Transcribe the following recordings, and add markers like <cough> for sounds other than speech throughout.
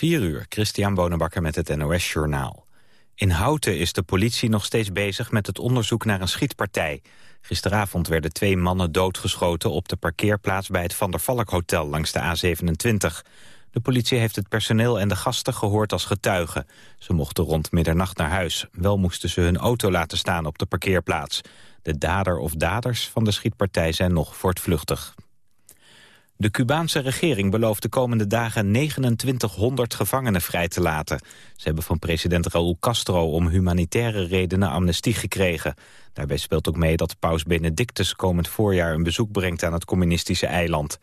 4 uur, Christian Bonenbakker met het NOS Journaal. In Houten is de politie nog steeds bezig met het onderzoek naar een schietpartij. Gisteravond werden twee mannen doodgeschoten op de parkeerplaats bij het Van der Valk Hotel langs de A27. De politie heeft het personeel en de gasten gehoord als getuigen. Ze mochten rond middernacht naar huis. Wel moesten ze hun auto laten staan op de parkeerplaats. De dader of daders van de schietpartij zijn nog voortvluchtig. De Cubaanse regering belooft de komende dagen 2900 gevangenen vrij te laten. Ze hebben van president Raúl Castro om humanitaire redenen amnestie gekregen. Daarbij speelt ook mee dat paus Benedictus komend voorjaar een bezoek brengt aan het communistische eiland.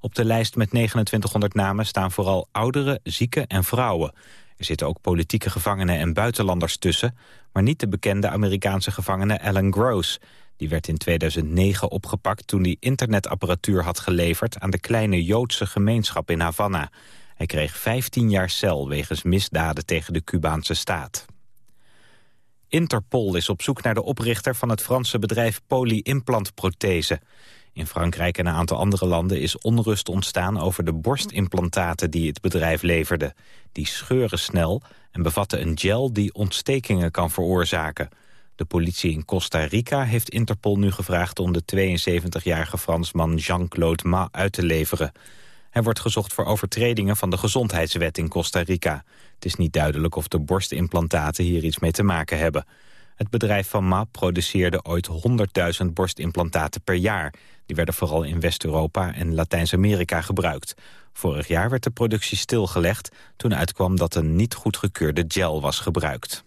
Op de lijst met 2900 namen staan vooral ouderen, zieken en vrouwen. Er zitten ook politieke gevangenen en buitenlanders tussen... maar niet de bekende Amerikaanse gevangene Alan Gross. Die werd in 2009 opgepakt toen hij internetapparatuur had geleverd... aan de kleine Joodse gemeenschap in Havana. Hij kreeg 15 jaar cel wegens misdaden tegen de Cubaanse staat. Interpol is op zoek naar de oprichter van het Franse bedrijf Poly-implantprothese. In Frankrijk en een aantal andere landen is onrust ontstaan over de borstimplantaten die het bedrijf leverde. Die scheuren snel en bevatten een gel die ontstekingen kan veroorzaken. De politie in Costa Rica heeft Interpol nu gevraagd om de 72-jarige Fransman Jean-Claude Ma uit te leveren. Hij wordt gezocht voor overtredingen van de gezondheidswet in Costa Rica. Het is niet duidelijk of de borstimplantaten hier iets mee te maken hebben. Het bedrijf van Ma produceerde ooit 100.000 borstimplantaten per jaar. Die werden vooral in West-Europa en Latijns-Amerika gebruikt. Vorig jaar werd de productie stilgelegd toen uitkwam dat een niet goedgekeurde gel was gebruikt.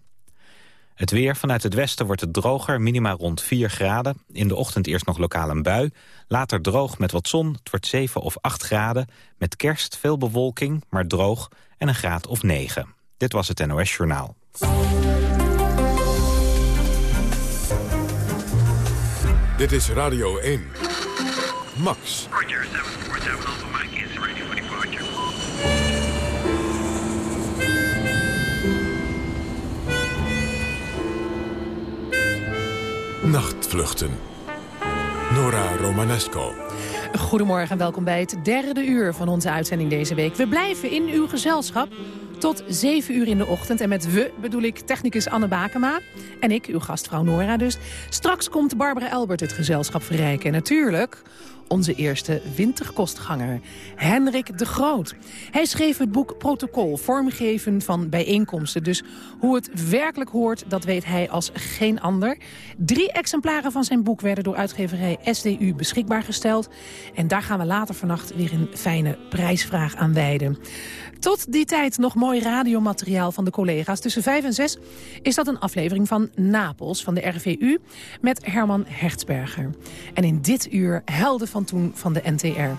Het weer vanuit het westen wordt het droger, minima rond 4 graden. In de ochtend eerst nog lokaal een bui. Later droog met wat zon, het wordt 7 of 8 graden. Met kerst veel bewolking, maar droog en een graad of 9. Dit was het NOS Journaal. Dit is Radio 1. Max. Roger, 747 Nachtvluchten. Nora Romanesco. Goedemorgen en welkom bij het derde uur van onze uitzending deze week. We blijven in uw gezelschap tot 7 uur in de ochtend. En met we bedoel ik technicus Anne Bakema en ik, uw gastvrouw Nora dus. Straks komt Barbara Elbert het gezelschap verrijken. En natuurlijk onze eerste winterkostganger, Henrik de Groot. Hij schreef het boek Protocol, vormgeven van bijeenkomsten. Dus hoe het werkelijk hoort, dat weet hij als geen ander. Drie exemplaren van zijn boek werden door uitgeverij SDU beschikbaar gesteld. En daar gaan we later vannacht weer een fijne prijsvraag aan wijden. Tot die tijd nog mooi radiomateriaal van de collega's. Tussen 5 en 6 is dat een aflevering van Napels van de RVU met Herman Hertzberger. En in dit uur helden van toen van de NTR.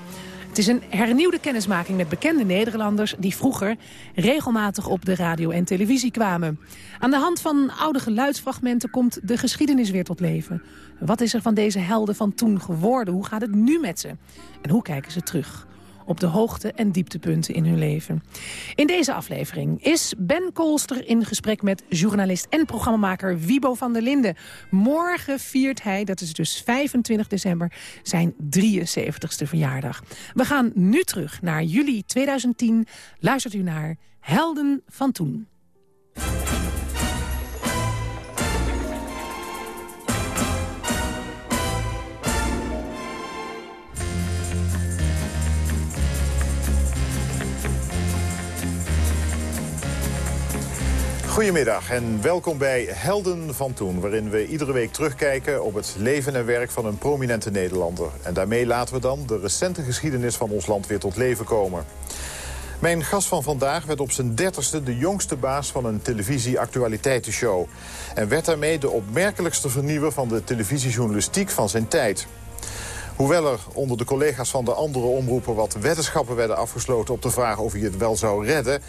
Het is een hernieuwde kennismaking met bekende Nederlanders... die vroeger regelmatig op de radio en televisie kwamen. Aan de hand van oude geluidsfragmenten komt de geschiedenis weer tot leven. Wat is er van deze helden van toen geworden? Hoe gaat het nu met ze? En hoe kijken ze terug? Op de hoogte- en dieptepunten in hun leven. In deze aflevering is Ben Kolster in gesprek met journalist en programmamaker Wiebo van der Linden. Morgen viert hij, dat is dus 25 december, zijn 73ste verjaardag. We gaan nu terug naar juli 2010. Luistert u naar Helden van Toen. Goedemiddag en welkom bij Helden van Toen... waarin we iedere week terugkijken op het leven en werk van een prominente Nederlander. En daarmee laten we dan de recente geschiedenis van ons land weer tot leven komen. Mijn gast van vandaag werd op zijn dertigste de jongste baas van een televisie-actualiteitenshow. En werd daarmee de opmerkelijkste vernieuwer van de televisiejournalistiek van zijn tijd. Hoewel er onder de collega's van de andere omroepen wat weddenschappen werden afgesloten op de vraag of hij het wel zou redden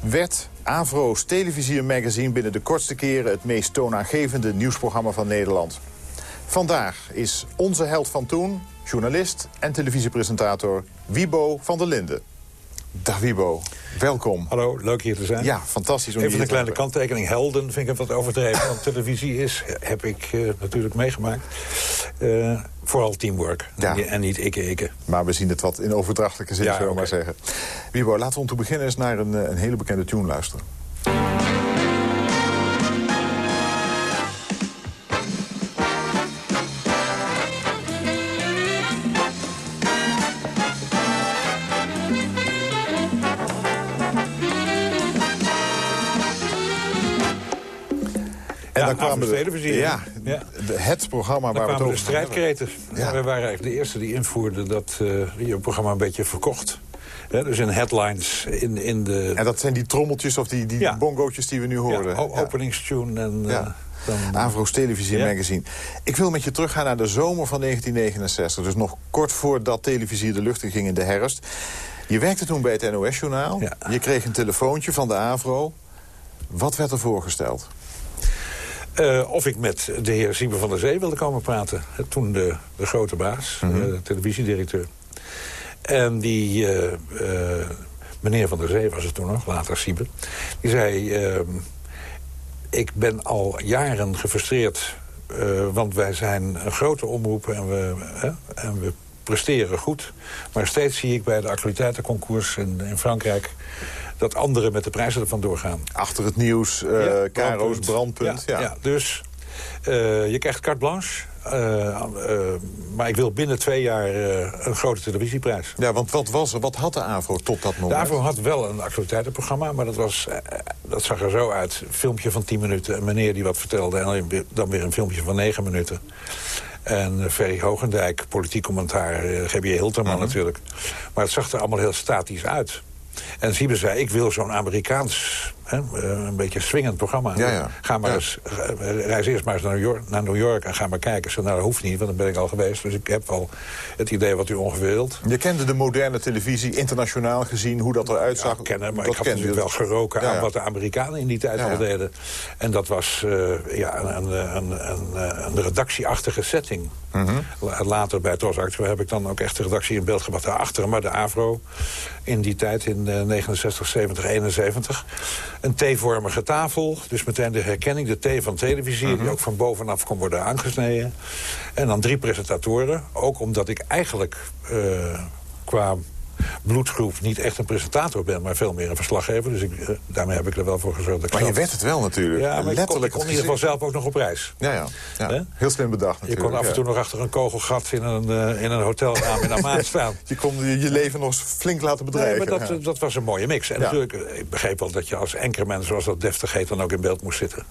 werd Avro's Televisie Magazine binnen de kortste keren... het meest toonaangevende nieuwsprogramma van Nederland. Vandaag is onze held van toen, journalist en televisiepresentator Wiebo van der Linden. Dag Wibo, welkom. Hallo, leuk hier te zijn. Ja, fantastisch om Even hier een kleine kanttekening. Helden vind ik het wat overdreven. Want televisie is, heb ik eh, natuurlijk meegemaakt. eh, vooral teamwork. Ja. En niet ikke-ikke. Maar we zien het wat in overdrachtelijke zin, Ja, zullen we maar zeggen. Wibo, laten we om te beginnen eens naar een, eh, een hele bekende tune luisteren. Dan kwamen de, avondtelevisie, ja, het programma Dan waar we het over de strijdkreten. Ja. We waren eigenlijk de eerste die invoerden dat eh, je programma een beetje verkocht. Dus in headlines, in, in de En dat zijn die trommeltjes of die, die Ja. bongootjes die we nu ja, o- openingstune. En, eh, Ja. dan, Avro's Televisie. Magazine. Ik wil met je teruggaan naar de zomer van 1969. Dus nog kort voordat televisie de lucht in ging in de herfst. Je werkte toen bij het NOS-journaal. Je kreeg een telefoontje van de Avro. Wat werd er voorgesteld? Eh, of ik met de heer Sieber van der Zee wilde komen praten. Hè, Toen de, de grote baas, Mhm. eh, de televisiedirecteur. En die eh, eh, meneer van der Zee was het toen nog, later Sieber. Die zei, ehm, ik ben al jaren gefrustreerd... eh, want wij zijn een grote omroep en we, en we presteren goed. Maar steeds zie ik bij de actualiteitenconcours in, in Frankrijk... dat anderen met de prijzen ervan doorgaan. Achter het nieuws, eh Ja, Caro's brandpunt. Ja, ja, dus eh, je krijgt carte blanche. eh, maar ik wil binnen twee jaar een grote televisieprijs. Ja, want wat was er? Wat had de AVRO tot dat De moment? AVRO had wel een actualiteitenprogramma, maar dat, was, dat zag er zo uit. Een filmpje van 10 minuten, een meneer die wat vertelde... en dan weer- een filmpje van 9 minuten. En Ferry Hogendijk, politiek commentaar, G.B. Hilterman Mhm. natuurlijk. Maar het zag er allemaal heel statisch uit. En Siebe zei, ik wil zo'n Amerikaans, hè, eh, een beetje swingend programma. Ja, ja. Ga maar Ja. eens, eh, reis eerst maar eens naar New, York, naar New York en ga maar kijken. Zei, nou, dat hoeft niet, want dan ben ik al geweest. Dus ik heb al het idee wat u ongeveer wilt. Je kende de moderne televisie, internationaal gezien, hoe dat eruit zag. Ja, kennen, maar Dat ik had natuurlijk wel geroken aan wat de Amerikanen in die tijd al deden. En dat was eh, ja, een, een, een, een, een redactieachtige setting. Mhm. La- Later bij Tros Actua heb ik dan ook echt de redactie in beeld gebracht daarachter. Maar de AVRO in die tijd, in eh, 69, 70, 71... een T-vormige tafel, dus meteen de herkenning, de T van televisie... Mhm. die ook van bovenaf kon worden aangesneden. En dan drie presentatoren, ook omdat ik eigenlijk... eh, qua bloedgroep niet echt een presentator ben... maar veel meer een verslaggever. Dus ik, eh, daarmee heb ik er wel voor gezorgd. Dat Maar je werd het wel natuurlijk. Ja, maar ik kon, ik Letterlijk kon in ieder geval zelf ook nog op reis. Ja, ja. Heel slim bedacht Je natuurlijk. kon af en toe nog achter een kogelgat in een, eh, in een hotelraam in Amman staan. Je kon je, je leven nog eens flink laten Nee, bedreigen. maar dat, ja. dat was een mooie mix. En natuurlijk, eh, ik begreep wel dat je als anchorman, zoals dat deftig heet... dan ook in beeld moest zitten.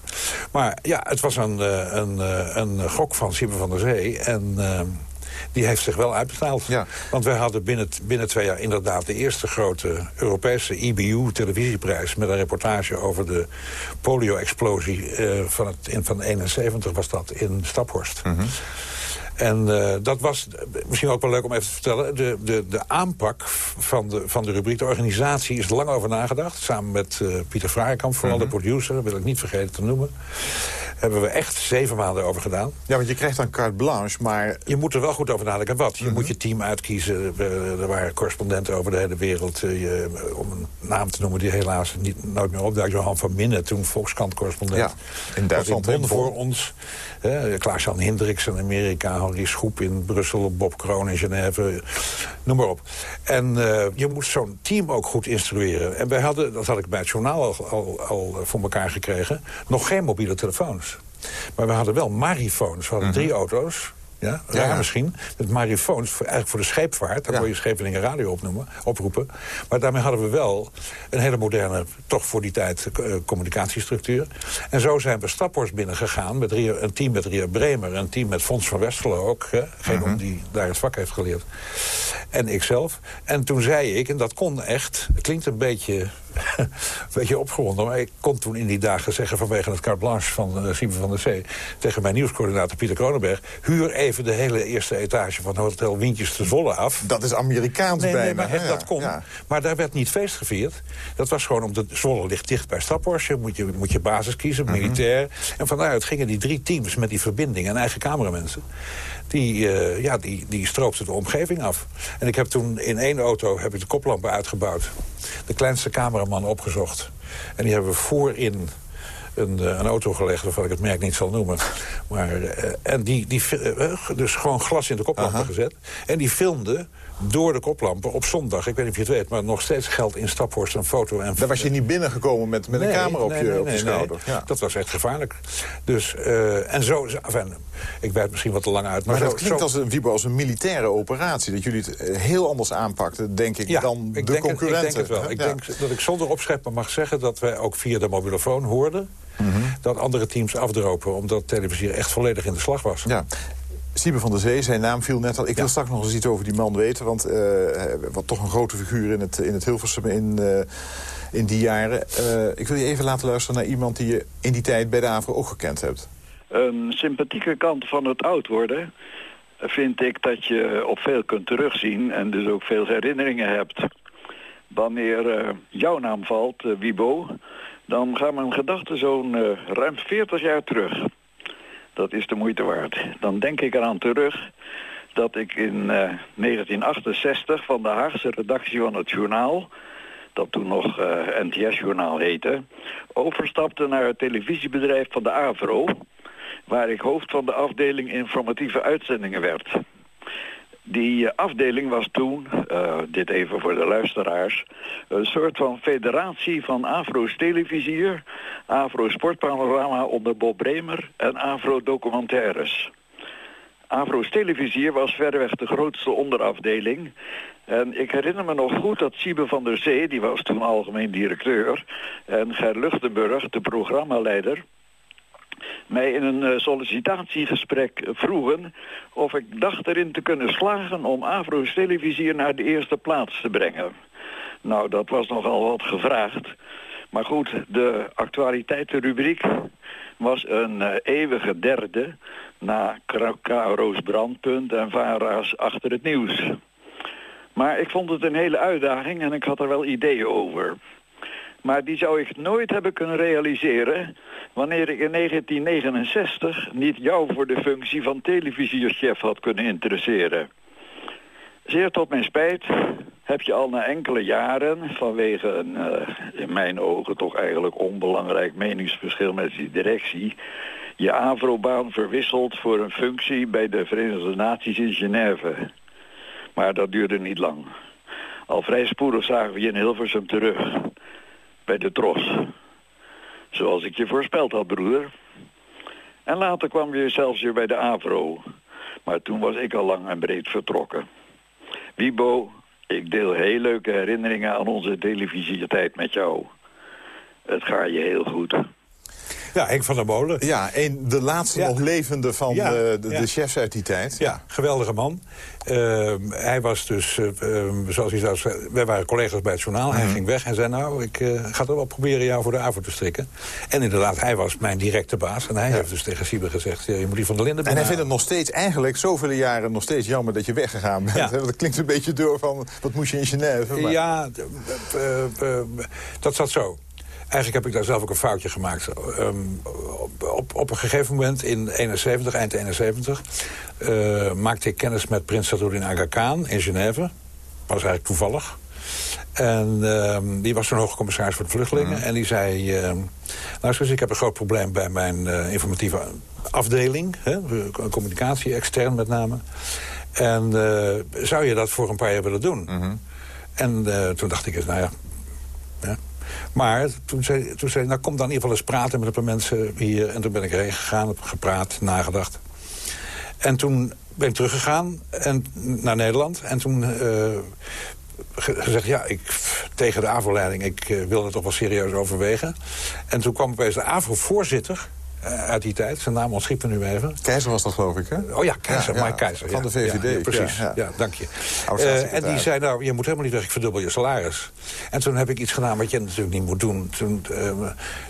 Maar ja, het was een, een, eh, een gok van Sieber van der Zee. En die heeft zich wel uitbetaald. Ja. Want wij hadden binnen, binnen twee jaar inderdaad... de eerste grote Europese IBU-televisieprijs... met een reportage over de polio-explosie eh, van, het, in, van 71 was dat in Staphorst. Mhm. En eh, dat was eh, misschien ook wel leuk om even te vertellen. De, de, de aanpak van de, van de rubriek, de organisatie, is lang over nagedacht. Samen met Pieter Vraaikamp, vooral Mhm. de producer, dat wil ik niet vergeten te noemen. Hebben we echt zeven maanden over gedaan. Ja, want je krijgt dan carte blanche, maar... Je moet er wel goed over nadenken. Wat? Mhm. Je moet je team uitkiezen. Er waren correspondenten over de hele wereld. eh, je- om een naam te noemen die helaas niet, nooit meer opduikt. Johan van Minnen, toen Volkskrant-correspondent. Ja, in Duitsland, in. Bonn voor ons. Hè, Klaas-Jan Hendricks in Amerika. Henri Schoep in Brussel. Bob Kroon in Genève. Noem maar op. En eh, je moet zo'n team ook goed instrueren. En wij hadden, dat had ik bij het journaal al, al, al voor elkaar gekregen... nog geen mobiele telefoons. Maar we hadden wel marifoons. We hadden drie auto's. Ja, Mhm. Ja, raar ja. misschien. Met marifoons, voor, eigenlijk voor de scheepvaart. Daar Ja. kon je Scheveningen Radio opnoemen, oproepen. Maar daarmee hadden we wel een hele moderne, toch voor die tijd, eh, communicatiestructuur. En zo zijn we Staphorst binnengegaan met Ria, een team met Ria Bremer... een team met Fons van Westerlo ook, hè, geen Mhm. om die daar het vak heeft geleerd. En ikzelf. En toen zei ik, en dat kon echt, het klinkt een beetje, een beetje opgewonden... maar ik kon toen in die dagen zeggen vanwege het carte blanche van uh, Sieber van der Zee... tegen mijn nieuwscoördinator Pieter Kronenberg... huur even de hele eerste etage van Hotel Wientjes te Zwolle af. Dat is Amerikaans Nee, nee, maar dat kon. Ja. Maar daar werd niet feest gevierd. Dat was gewoon omdat Zwolle ligt dicht bij Staphorst. Moet je, moet je basis kiezen, Mhm. militair. En van daaruit gingen die drie teams met die verbinding en eigen cameramensen... die, uh, ja, die, die stroopte de omgeving af. En ik heb toen in één auto heb ik de koplampen uitgebouwd. De kleinste cameraman opgezocht. En die hebben we voorin een, eh, een auto gelegd, waarvan ik het merk niet zal noemen. Maar, uh, en die, die, uh, dus gewoon glas in de koplampen gezet. En die filmde door de koplampen op zondag. Ik weet niet of je het weet, maar nog steeds geldt in Staphorst een foto. En Daar was je niet binnengekomen met, met een camera op, je, op je schouder. Ja. Dat was echt gevaarlijk. Dus, uh, en zo, enfin, ik weet misschien wat te lang uit. Maar, maar dat zo, klinkt zo... als, een, als een militaire operatie. Dat jullie het heel anders aanpakten, denk ik, ja, dan ik de denk concurrenten. Het, ik denk het wel. Ik denk dat ik zonder opscheppen mag zeggen dat wij ook via de mobielefoon hoorden... Mm -hmm. dat andere teams afdropen, omdat televisie echt volledig in de slag was. Ja. Siebe van der Zee, zijn naam viel net al. Ik wil straks nog eens iets over die man weten. Want uh, wat toch een grote figuur in het, in het Hilversum in, uh, in die jaren. Uh, ik wil je even laten luisteren naar iemand die je in die tijd bij de AVRO ook gekend hebt. Een sympathieke kant van het oud worden vind ik dat je op veel kunt terugzien... en dus ook veel herinneringen hebt. Wanneer jouw naam valt, Wibo... dan gaan mijn gedachten zo'n ruim 40 jaar terug... Dat is de moeite waard. Dan denk ik eraan terug dat ik in uh, 1968 van de Haagse redactie van het journaal... dat toen nog uh, NTS-journaal heette... overstapte naar het televisiebedrijf van de AVRO... waar ik hoofd van de afdeling informatieve uitzendingen werd. Die uh, afdeling was toen, uh, dit even voor de luisteraars... een soort van federatie van Afro's televisier... Afro Sportpanorama onder Bob Bremer en Afro Documentaires. Afro's televisier was verreweg de grootste onderafdeling... En ik herinner me nog goed dat Siebe van der Zee, die was toen algemeen directeur... en Ger Luchtenburg, de programmaleider mij in een uh, sollicitatiegesprek vroegen... of ik dacht erin te kunnen slagen om Avro's televisie naar de eerste plaats te brengen. Nou, dat was nogal wat gevraagd. Maar goed, de actualiteitenrubriek was een uh, eeuwige derde... na Kraukaro's brandpunt en Vara's achter het nieuws. Maar ik vond het een hele uitdaging en ik had er wel ideeën over... Maar die zou ik nooit hebben kunnen realiseren... wanneer ik in 1969 niet jou voor de functie van televisierchef had kunnen interesseren. Zeer tot mijn spijt heb je al na enkele jaren... vanwege een uh, in mijn ogen toch eigenlijk onbelangrijk meningsverschil met die directie... je Avrobaan verwisseld voor een functie bij de Verenigde Naties in Genève. Maar dat duurde niet lang. Al vrij spoedig zagen we je in Hilversum terug bij de Tros. Zoals ik je voorspeld had, broeder. En later kwam je zelfs weer bij de AVRO. Maar toen was ik al lang en breed vertrokken. Wiebo, ik deel heel leuke herinneringen aan onze televisietijd met jou. Het gaat je heel goed. Ja, Henk van der Molen. Ja, een, de laatste Ja. nog levende van Ja, de, de, ja. de chefs uit die tijd. Ja, geweldige man. Ehm, hij was dus, eh, ehm, zoals hij zei, wij waren collega's bij het journaal. Hij ging weg en zei, nou, ik eh, ga toch wel proberen jou voor de avond te strikken. En inderdaad, hij was mijn directe baas. En hij heeft dus tegen Siebe gezegd, je moet die van der Linden En hij vindt het nog steeds, eigenlijk zoveel jaren nog steeds jammer dat je weggegaan bent. Ja. <laughs> Dat klinkt een beetje door van, wat moest je in Genève? Maar- Ja, eh, dat zat zo. Eigenlijk heb ik daar zelf ook een foutje gemaakt. Ehm, op, op, op een gegeven moment in 71, eind 71... eh, maakte ik kennis met prins Sadruddin Aga Khan in Genève. Was eigenlijk toevallig. En ehm, die was toen hoogcommissaris voor de vluchtelingen. En die zei... ehm luister eens, ik heb een groot probleem bij mijn eh, informatieve afdeling. Hè, communicatie, extern met name. En eh, zou je dat voor een paar jaar willen doen? En eh, toen dacht ik eens, nou ja... Maar toen zei, toen zei nou kom dan in ieder geval eens praten met een paar mensen hier. En toen ben ik erheen gegaan, heb gepraat, nagedacht. En toen ben ik teruggegaan en, naar Nederland. En toen eh, ge- gezegd, ja, ik, tegen de AVO-leiding... ik eh, wil het toch wel serieus overwegen. En toen kwam opeens de AVO-voorzitter uit die tijd. Zijn naam ontschiet me nu even. Keizer was dat, geloof ik, hè? Oh ja, Keizer, Ja, Keizer. van de VVD, Ja, ja, precies, ja, dank je. Eh, en die zei, nou, je moet helemaal niet weg, ik verdubbel je salaris. En toen heb ik iets gedaan wat je natuurlijk niet moet doen. Toen, eh,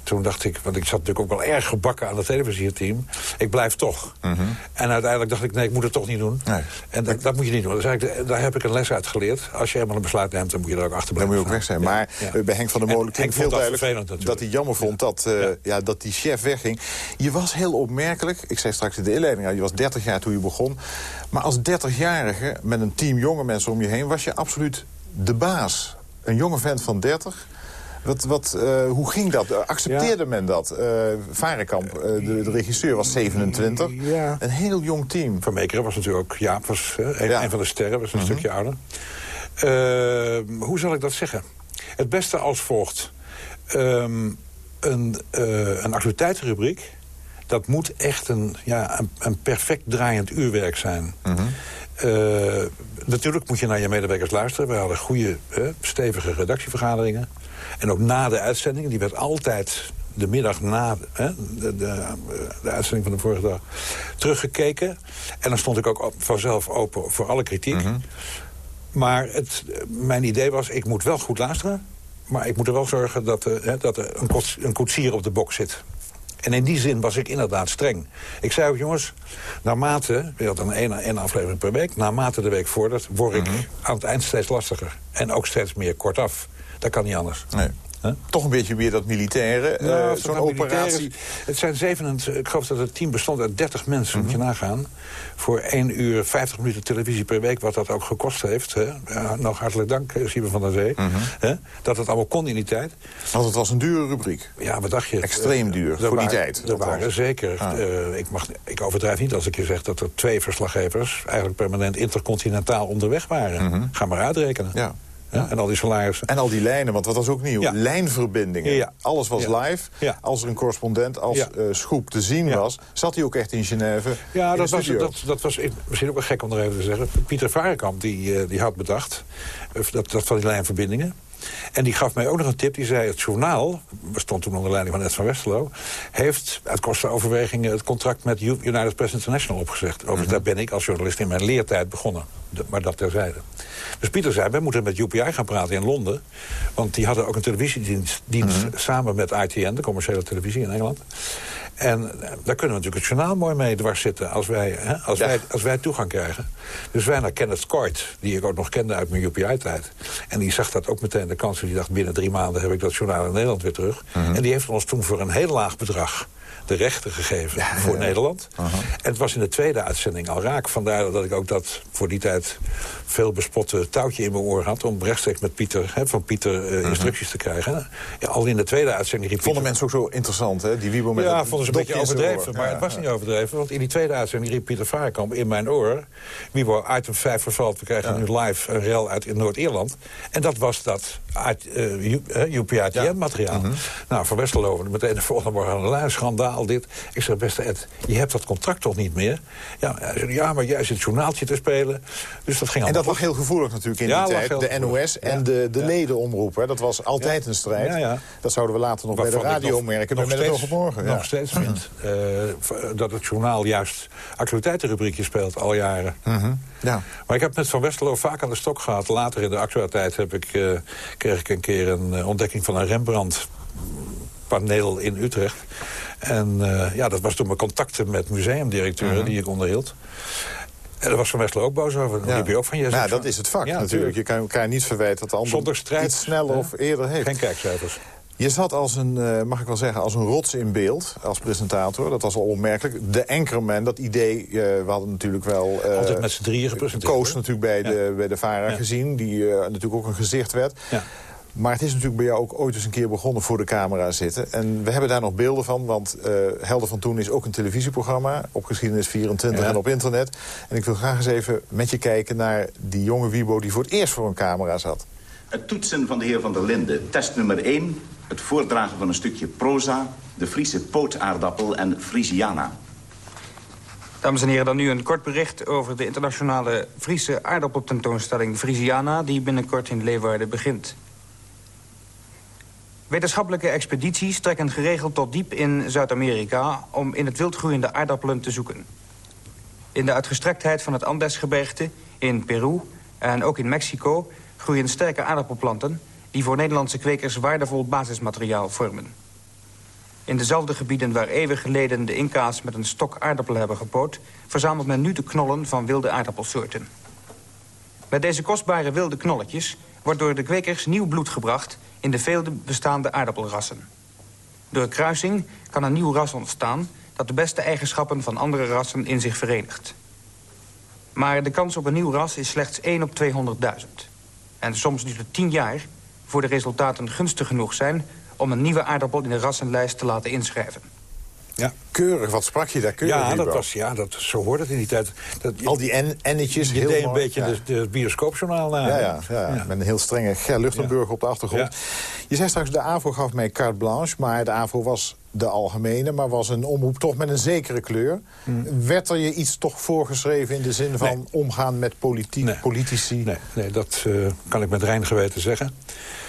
toen dacht ik, want ik zat natuurlijk ook wel erg gebakken aan het televisierteam. Ik blijf toch. En uiteindelijk dacht ik, nee, ik moet het toch niet doen. Mhm. Nee. En dat, dat moet je niet doen. Dus eigenlijk, daar heb ik een les uit geleerd. Als je helemaal een besluit neemt, dan moet je er ook achter Dan blijven moet je ook weg zijn. Maar eh, bij Henk van der En Molen klinkt vond heel dat duidelijk vervelend natuurlijk. dat hij jammer vond dat, eh, ja. dat die chef wegging. Je was heel opmerkelijk, ik zei straks in de inleiding al... je was 30 jaar toen je begon. Maar als 30-jarige met een team jonge mensen om je heen... was je absoluut de baas. Een jonge vent van 30... Wat, wat, uh, hoe ging dat? Accepteerde men dat? Uh, Varenkamp, uh, de, de, regisseur, was 27. Ja. Een heel jong team. Van Meekeren was natuurlijk ook... Jaap was een, ja. een van de sterren, was een mm -hmm. stukje ouder. hoe zal ik dat zeggen? Het beste als volgt. Um, een, een actualiteitenrubriek... dat moet echt een, ja, een, een perfect draaiend uurwerk zijn. Mm -hmm. Uh, natuurlijk moet je naar je medewerkers luisteren. We hadden goede, uh, stevige redactievergaderingen. En ook na de uitzending, die werd altijd de middag na hè, de, de, de, uitzending van de vorige dag teruggekeken. En dan stond ik ook vanzelf open voor alle kritiek. Mm -hmm. Maar het, mijn idee was, ik moet wel goed luisteren... maar ik moet er wel zorgen dat, uh, hè, dat er een, een koetsier op de bok zit. En in die zin was ik inderdaad streng. Ik zei ook, jongens, naarmate... je had dan één, één aflevering per week... naarmate de week vordert, word ik mm -hmm. aan het eind steeds lastiger. En ook steeds meer kortaf. Dat kan niet anders. Nee. Huh? Toch een beetje weer dat militaire, nou, uh, zo'n operatie. Het zijn 27, ik geloof dat het team bestond uit 30 mensen, mm -hmm. moet je nagaan. Voor 1 uur 50 minuten televisie per week, wat dat ook gekost heeft. Hè? Ja, nog hartelijk dank, Simon van der Zee. Mm -hmm. hè? Dat het allemaal kon in die tijd. Want het was een dure rubriek. Ja, wat dacht je? Extreem duur, uh, voor waren, die tijd. Er waren zeker. Ah. Uh, ik, mag, ik overdrijf niet als ik je zeg dat er twee verslaggevers... eigenlijk permanent intercontinentaal onderweg waren. Mm -hmm. Ga maar uitrekenen. Ja. Ja, en al die salarissen. En al die lijnen, want wat was ook nieuw? Ja. Lijnverbindingen. Ja. Alles was live. Als er een correspondent als uh, Schoep te zien was... zat hij ook echt in Genève Ja, in dat, was, dat, dat was misschien ook wel gek om er even te zeggen. Pieter Varenkamp die, uh, die had bedacht dat, dat van die lijnverbindingen. En die gaf mij ook nog een tip. Die zei, het journaal, stond toen onder leiding van Ed van Westerlo... heeft uit kostenoverwegingen het contract met United Press International opgezegd. Overigens, mm -hmm. daar ben ik als journalist in mijn leertijd begonnen. De, maar dat terzijde. Dus Pieter zei, wij moeten met UPI gaan praten in Londen. Want die hadden ook een televisiedienst dienst, mm -hmm. samen met ITN, de commerciële televisie in Engeland. En daar kunnen we natuurlijk het journaal mooi mee dwars zitten als wij, hè, als, ja. wij, als wij toegang krijgen. Dus wij naar Kenneth Coit, die ik ook nog kende uit mijn UPI-tijd. En die zag dat ook meteen de kans. Die dacht, binnen drie maanden heb ik dat journaal in Nederland weer terug. Mm -hmm. En die heeft ons toen voor een heel laag bedrag de rechten gegeven ja, voor ja. Nederland. Uh -huh. En het was in de tweede uitzending al raak. Vandaar dat ik ook dat voor die tijd veel bespotte touwtje in mijn oor had... om rechtstreeks met Pieter, hè, van Pieter uh, -huh. instructies te krijgen. Ja, al in de tweede uitzending... Riep Vonden mensen ook zo interessant, hè? Die Wiebo met Ja, vonden ze een beetje overdreven. Maar het was niet overdreven. Want in die tweede uitzending riep Pieter Varenkamp in mijn oor... Wiebo, item 5 vervalt, we krijgen nu live een rel uit Noord-Ierland. En dat was dat uh, UPITN-materiaal. -huh. Nou, Van Westerlo meteen de volgende morgen aan de lijn. Schandaal, dit. Ik zeg, beste Ed, je hebt dat contract toch niet meer? Ja, ja maar jij zit het journaaltje te spelen. Dus dat ging En dat lag heel gevoelig natuurlijk in ja, die tijd. De NOS en ja. de, de ledenomroep. Hè. Dat was altijd een strijd. Dat zouden we later nog Waarvan bij de radio nog, merken. Nog bij steeds, het morgen. Nog steeds vind uh, dat het journaal juist actualiteitenrubriekje speelt al jaren. -huh. ja. Maar ik heb met Van Westerlo vaak aan de stok gehad. Later in de actualiteit heb ik, kreeg ik een keer een uh, ontdekking van een Rembrandt paneel in Utrecht. En uh, ja, dat was toen mijn contacten met museumdirecteuren uh -huh. die ik onderhield. En daar was Van Wessler ook boos over. Dan ja. je ook van... Ja, dat is het vak ja, natuurlijk. Je kan elkaar niet verwijten dat de ander Zonder strijd, iets sneller of eerder heeft. Geen kijkcijfers. Je zat als een, uh, mag ik wel zeggen, als een rots in beeld als presentator. Dat was al opmerkelijk. De Anchorman, dat idee, uh, we hadden natuurlijk wel... Uh, Altijd met z'n drieën gepresenteerd. Koos natuurlijk bij, ja. de, bij de VARA ja. gezien, die natuurlijk ook een gezicht werd. Ja. Maar het is natuurlijk bij jou ook ooit eens een keer begonnen voor de camera zitten. En we hebben daar nog beelden van, want uh, Helden van Toen is ook een televisieprogramma... op Geschiedenis 24 ja. en op internet. En ik wil graag eens even met je kijken naar die jonge Wiebo... die voor het eerst voor een camera zat. Het toetsen van de heer Van der Linden. Test nummer 1, het voordragen van een stukje proza... de Friese pootaardappel en Frisiana. Dames en heren, dan nu een kort bericht over de internationale Friese aardappeltentoonstelling Frisiana... die binnenkort in Leeuwarden begint. Wetenschappelijke expedities trekken geregeld tot diep in Zuid-Amerika... om in het wild groeiende aardappelen te zoeken. In de uitgestrektheid van het Andesgebergte, in Peru en ook in Mexico... groeien sterke aardappelplanten... die voor Nederlandse kwekers waardevol basismateriaal vormen. In dezelfde gebieden waar eeuwen geleden de Inca's met een stok aardappel hebben gepoot... verzamelt men nu de knollen van wilde aardappelsoorten. Met deze kostbare wilde knolletjes wordt door de kwekers nieuw bloed gebracht in de vele bestaande aardappelrassen. Door kruising kan een nieuw ras ontstaan... dat de beste eigenschappen van andere rassen in zich verenigt. Maar de kans op een nieuw ras is slechts 1 op 200.000. En soms duurt het 10 jaar voor de resultaten gunstig genoeg zijn... om een nieuwe aardappel in de rassenlijst te laten inschrijven. Ja. Keurig, wat sprak je daar keurig, Ja, dat was, ja dat, zo hoort het in die tijd. Dat, Al die en ennetjes, je heel deed een mooi. beetje Ja. de, de bioscoopjournaal na. Ja, ja, ja, met een heel strenge Ger Luchtenburg op de achtergrond. Je zei straks, de AVO gaf mij carte blanche... maar de AVO was de algemene, maar was een omroep toch met een zekere kleur. Werd er je iets toch voorgeschreven in de zin van Hmm. Nee. omgaan met politiek, Nee. politici? Nee, nee dat eh, kan ik met rein geweten zeggen.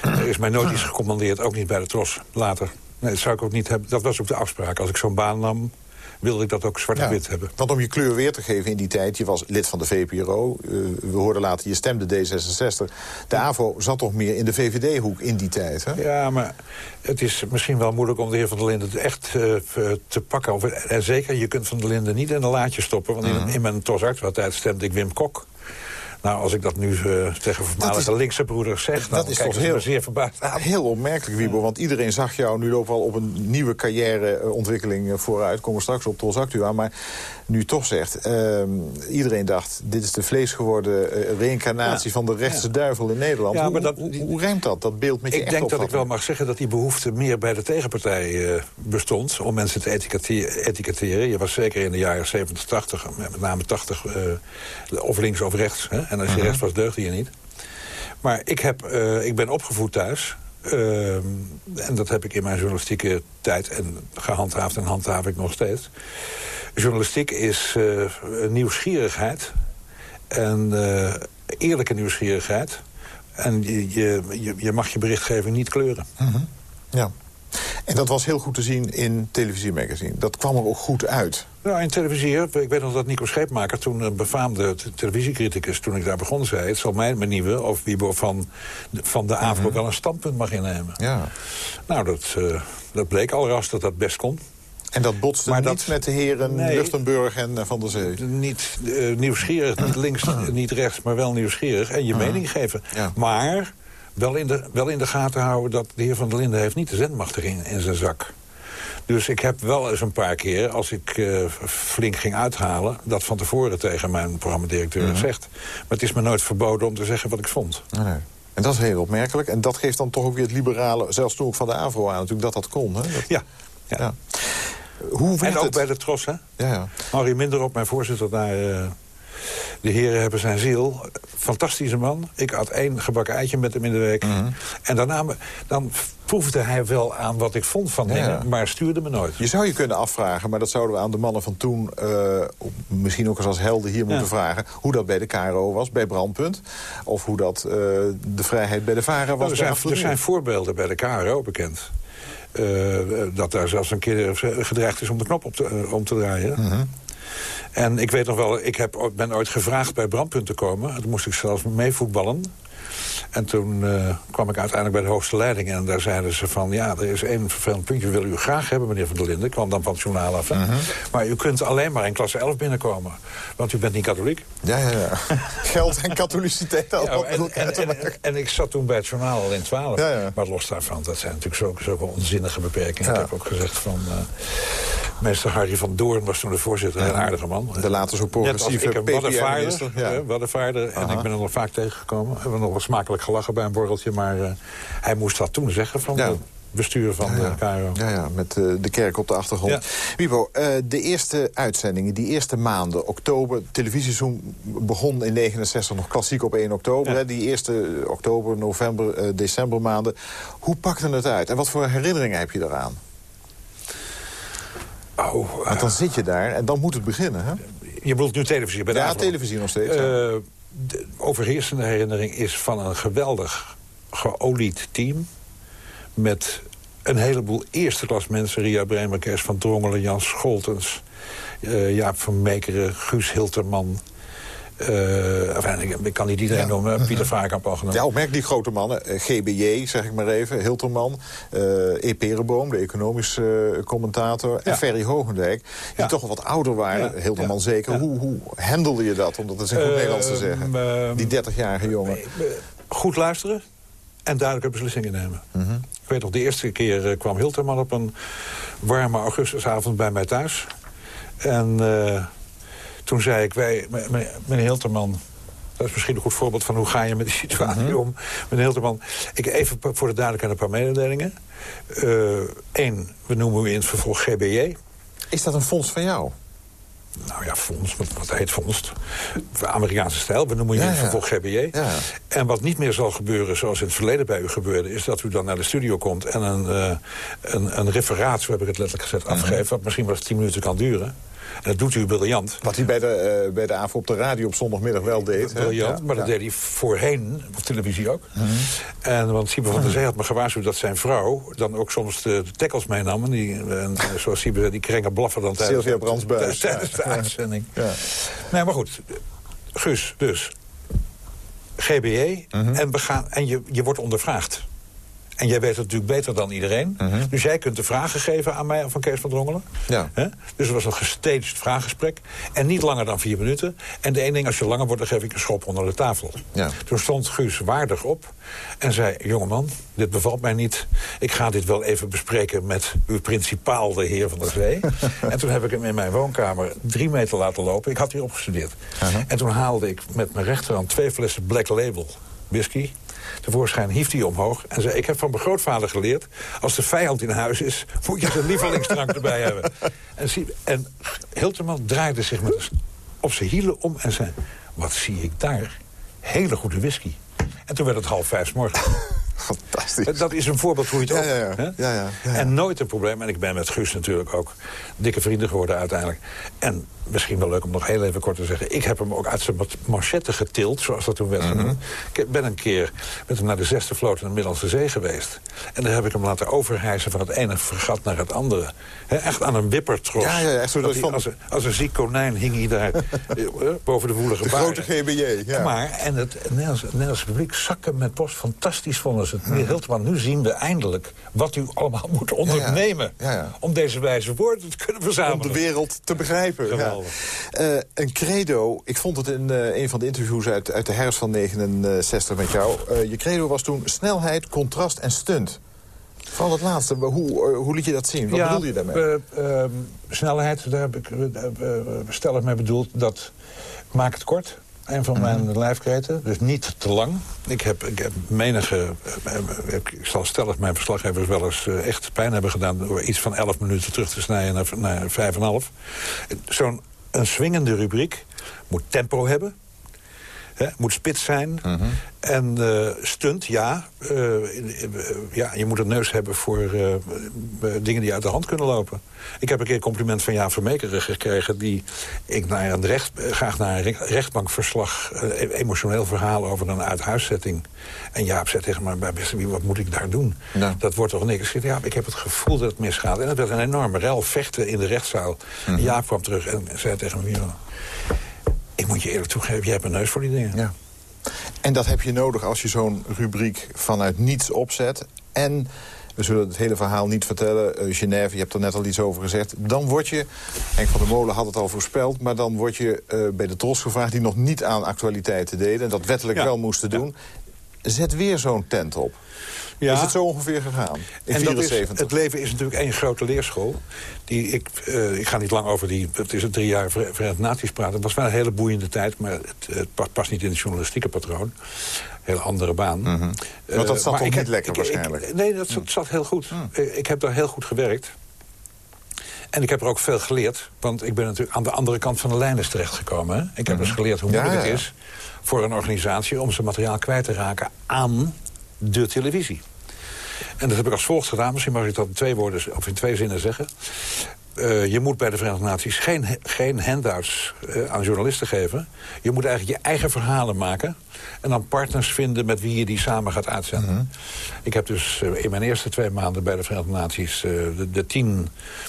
Er is mij nooit iets gecommandeerd, ook niet bij de Tros, later. Nee, dat zou ik ook niet hebben. Dat was ook de afspraak. Als ik zo'n baan nam, wilde ik dat ook zwart op Ja, wit hebben. Want om je kleur weer te geven in die tijd... je was lid van de VPRO, eh, we hoorden later, je stemde D66. De AVO zat toch meer in de VVD-hoek in die tijd, hè? Ja, maar het is misschien wel moeilijk om de heer Van der Linden echt eh, te pakken. Of- En zeker, je kunt Van der Linden niet in een laadje stoppen. Want in, in mijn Tos stemde ik Wim Kok. Nou, als ik dat nu eh, tegen voormalige linkse broeders zeg... dan dat is toch heel- zeer verbaasd aan. Heel opmerkelijk, Wiebo, want iedereen zag jou nu lopen al op een nieuwe carrièreontwikkeling eh, vooruit. Komen we straks op Tros Actua. Maar nu toch zegt, ehm, iedereen dacht... dit is de vlees geworden eh, reïncarnatie Ja. van de rechtse Ja. duivel in Nederland. Ja, hoe, maar dat- hoe, hoe rijmt dat, dat beeld met je Ik denk dat ik wel mag zeggen dat die behoefte meer bij de tegenpartij eh, bestond... om mensen te etiketteren. Je was zeker in de jaren 70, 80, met name 80... eh, of links of rechts. Hè? En als je rechts was, deugde je niet. Maar ik, heb, eh, ik ben opgevoed thuis. Ehm, en dat heb ik in mijn journalistieke tijd en gehandhaafd en handhaaf ik nog steeds. Journalistiek is eh, nieuwsgierigheid. En eh, eerlijke nieuwsgierigheid. En je, je, je- je mag je berichtgeving niet kleuren. Ja. En dat was heel goed te zien in televisiemagazine. Dat kwam er ook goed uit. Nou, in televisie, ik weet nog dat Nico Scheepmaker... toen een befaamde t- televisiecriticus, toen ik daar begon, zei... het zal mij, mijn nieuwe, of Wiebo van, van de AVRO wel een standpunt mag innemen. Ja. Nou, dat, eh, dat bleek al ras dat dat best kon. En dat botste Maar niet dat- met de heren Nee. Luchtenburg en eh, Van der Zee. Niet eh, nieuwsgierig, niet links, niet rechts, maar wel nieuwsgierig. En je mening geven. Ja. Maar wel in, de, wel in de gaten houden dat de heer Van der Linden... heeft niet de zendmacht erin in zijn zak. Dus ik heb wel eens een paar keer, als ik eh, flink ging uithalen... dat van tevoren tegen mijn programmadirecteur gezegd. Maar het is me nooit verboden om te zeggen wat ik vond. Nee, nee. En dat is heel opmerkelijk. En dat geeft dan toch ook weer het liberale, zelfs toen ook van de AVRO aan... natuurlijk dat dat kon. Hè? Dat- Ja. ja. ja. Hoe werd En ook het? bij de Tros, hè? Ja, ja. Henri Minderop, mijn voorzitter daar... eh, de heren hebben zijn ziel. Fantastische man. Ik had één gebakken eitje met hem in de week. Mhm. En daarna, dan proefde hij wel aan wat ik vond van dingen... ja. maar stuurde me nooit. Je zou je kunnen afvragen, maar dat zouden we aan de mannen van toen... eh, misschien ook eens als helden hier moeten vragen... hoe dat bij de KRO was, bij Brandpunt. Of hoe dat eh, de vrijheid bij de Vara was. Nou, er, zijn, er voorbeelden bij de KRO bekend. Eh, dat daar zelfs een keer gedreigd is om de knop op te, om te draaien. Mhm. En ik weet nog wel, ik heb, ben ooit gevraagd bij Brandpunt te komen. Toen moest ik zelfs meevoetballen. En toen eh, kwam ik uiteindelijk bij de hoogste leiding. En daar zeiden ze van, ja, er is één vervelend puntje. We willen u graag hebben, meneer Van der Linden. Ik kwam dan van het journaal af. Mhm. Maar u kunt alleen maar in klasse 11 binnenkomen. Want u bent niet katholiek. Ja, ja, ja. <laughs> Geld en katholiciteit Ja, en, ik zat toen bij het journaal al in 12. Ja, ja. Maar los daarvan, dat zijn natuurlijk zulke, zulke onzinnige beperkingen. Ik heb ook gezegd van... eh, meester Harry van Doorn was toen de voorzitter. Een aardige man. De later zo progressieve een waddenvaarder. PPR-minister. Ja. Ja. waddenvaarder en ik ben er nog vaak tegengekomen. We hebben nog wel smakelijk gelachen bij een borreltje. Maar eh, hij moest dat toen zeggen van Ja. het bestuur van Ja, de KRO. Ja, ja, met eh, de kerk op de achtergrond. Ja. Wiebo, eh, de eerste uitzendingen, die eerste maanden, oktober... het televisieseizoen begon in 69 nog klassiek op 1 oktober. Ja. Hè, die eerste oktober, november, eh, december maanden. Hoe pakte het uit? En wat voor herinneringen heb je daaraan? Oh, eh, Want dan zit je daar en dan moet het beginnen, hè? je bedoelt nu televisie bij de Ja, televisie nog steeds. De overheersende herinnering is van een geweldig geolied team... met een heleboel eerste klas mensen. Ria Bremerkers, Van Drongelen, Jan Scholtens... eh, Jaap van Meekeren, Guus Hilterman... eh, enfin, ik, ik kan niet iedereen Ja. noemen. Pieter Vaarkamp al genoemd. Ja, opmerk die grote mannen. Eh, GBJ, zeg ik maar even, Hilterman. E. Perenboom, de economische commentator. En. Ferry Hogendijk, die toch wat ouder waren. Hilterman zeker. Hoe, hoe handelde je dat, om dat eens in goed Eh, Nederlands te zeggen? ehm, die 30-jarige jongen. Goed luisteren. en duidelijke beslissingen nemen. Ik weet nog, de eerste keer kwam Hilterman op een warme augustusavond bij mij thuis. En toen zei ik, wij, meneer Hilterman... dat is misschien een goed voorbeeld van hoe ga je met die situatie om. Meneer Hilterman, ik even voor de duidelijkheid een paar mededelingen. Eén, we noemen u in het vervolg GBJ. Is dat een fonds van jou? Nou ja, fonds, wat, wat heet fonds? Amerikaanse stijl, we noemen je Ja, in het ja. vervolg GBJ. Ja. En wat niet meer zal gebeuren zoals in het verleden bij u gebeurde... is dat u dan naar de studio komt en een, eh, een, een referaat, zo heb ik het letterlijk gezegd, Mhm. afgeeft... wat misschien wel eens tien minuten kan duren. En dat doet u briljant. Wat hij bij de, eh, bij de AVO op de radio op zondagmiddag wel deed. Briljant, Ja, maar dat deed hij voorheen, op televisie ook. En want Siebe van der Zee had me gewaarschuwd dat zijn vrouw... dan ook soms de, de tackles meenam. En die, en, eh, zoals Siebe die krengen blaffen dan tijdens, tijdens de uitzending. Ja. Nee, maar goed. Guus, dus. GBJ. En, we gaan, en je, je wordt ondervraagd. En jij weet het natuurlijk beter dan iedereen. Dus jij kunt de vragen geven aan mij aan Kees van Drongelen. Ja. Dus het was een gestaged vraaggesprek. En niet langer dan vier minuten. En de één ding, als je langer wordt, dan geef ik een schop onder de tafel. Ja. Toen stond Guus waardig op en zei... jongeman, dit bevalt mij niet. Ik ga dit wel even bespreken met uw principaal, de heer van der Zee. <laughs> en toen heb ik hem in mijn woonkamer drie meter laten lopen. Ik had hier opgestudeerd. En toen haalde ik met mijn rechterhand twee flessen Black Label whisky... Tevoorschijn hief hij omhoog en zei... ik heb van mijn grootvader geleerd... als de vijand in huis is, moet je zijn lievelingsdrank <laughs> erbij hebben. En, en Hilterman draaide zich met op zijn hielen om en zei... wat zie ik daar? Hele goede whisky. En toen werd het half vijf 's morgens. Fantastisch. Dat is een voorbeeld hoe je het Ja, ook... ja, ja. Ja. En nooit een probleem. En ik ben met Guus natuurlijk ook dikke vrienden geworden uiteindelijk. En misschien wel leuk om nog heel even kort te zeggen... ik heb hem ook uit zijn manchetten getild, zoals dat toen werd Mhm. genoemd. Ik ben een keer met hem naar de zesde vloot in de Middellandse Zee geweest. En daar heb ik hem laten overhijzen van het ene fregat naar het andere. Echt aan een wippertros. Ja, ja, ja, echt zo Dat van- als, een, als een ziek konijn hing hij daar <laughs> eh, boven de woelige De grote GBJ. Ja. Maar, en het Nederlandse, publiek zakken met post. Fantastisch vonden ze. Meneer Hiltman, nu zien we eindelijk wat u allemaal <laughs> moet ondernemen... Ja, ja. om deze wijze woorden te kunnen om verzamelen. de wereld te begrijpen. Ja. Eh, een credo, ik vond het in eh, een van de interviews uit, uit de herfst van 69 met jou. Eh, je credo was toen snelheid, contrast en stunt. Vooral het laatste, hoe, hoe liet je dat zien? Wat bedoel je daarmee? eh, ehm, snelheid, daar heb ik eh, eh, stellig mee bedoeld dat... maak het kort, een van Mhm. mijn lijfkreten. Dus niet te lang. Ik heb, ik heb menige... eh, eh, ik zal stellig mijn verslaggevers wel eens eh, echt pijn hebben gedaan... door iets van 11 minuten terug te snijden naar, naar 5,5. Zo'n een swingende rubriek moet tempo hebben. Hè, moet spits zijn. Mhm. En eh, stunt, ja. Eh, eh, ja. Je moet een neus hebben voor dingen die uit de hand kunnen lopen. Ik heb een keer een compliment van Jaap Vermekeren gekregen... die ik naar een recht, graag naar een re- rechtbankverslag... eh, emotioneel verhaal over een uithuiszetting. En Jaap zei tegen mij, "Maar beste wie, wat moet ik daar doen? Dat wordt toch niks? Ik zei, ja, ik heb het gevoel dat het misgaat. En het werd een enorme rel, vechten in de rechtszaal. Mhm. Jaap kwam terug en zei tegen me... "Miro, ik moet je eerlijk toegeven, jij hebt een neus voor die dingen. Ja. En dat heb je nodig als je zo'n rubriek vanuit niets opzet. En, we zullen het hele verhaal niet vertellen, eh, Genève, je hebt er net al iets over gezegd. Dan word je, Henk van der Molen had het al voorspeld... maar dan word je eh, bij de Tros gevraagd die nog niet aan actualiteiten deden... en dat wettelijk Ja. wel moesten Ja. doen. Zet weer zo'n tent op. Ja. Is het zo ongeveer gegaan? In En dat is, 74. het leven is natuurlijk één grote leerschool. Die, ik, eh, ik ga niet lang over die het is het drie jaar Ver- Verenigde Naties praten. Het was wel een hele boeiende tijd, maar het, het pa- past niet in het journalistieke patroon. Hele andere baan. Want dat Eh, zat maar toch niet heb- lekker ik- ik- waarschijnlijk? nee, dat zat, zat heel goed. Eh, Ik heb daar heel goed gewerkt. En ik heb er ook veel geleerd. Want ik ben natuurlijk aan de andere kant van de lijn is terechtgekomen. Hè? Ik heb dus geleerd hoe moeilijk ja, het is voor een organisatie... om zijn materiaal kwijt te raken aan de televisie. En dat heb ik als volgt gedaan. Misschien mag ik dat in twee woorden of in twee zinnen zeggen. Eh, je moet bij de Verenigde Naties geen, geen handouts eh, aan journalisten geven. Je moet eigenlijk je eigen verhalen maken. En dan partners vinden met wie je die samen gaat uitzenden. Ik heb dus eh, in mijn eerste twee maanden bij de Verenigde Naties... de, de tien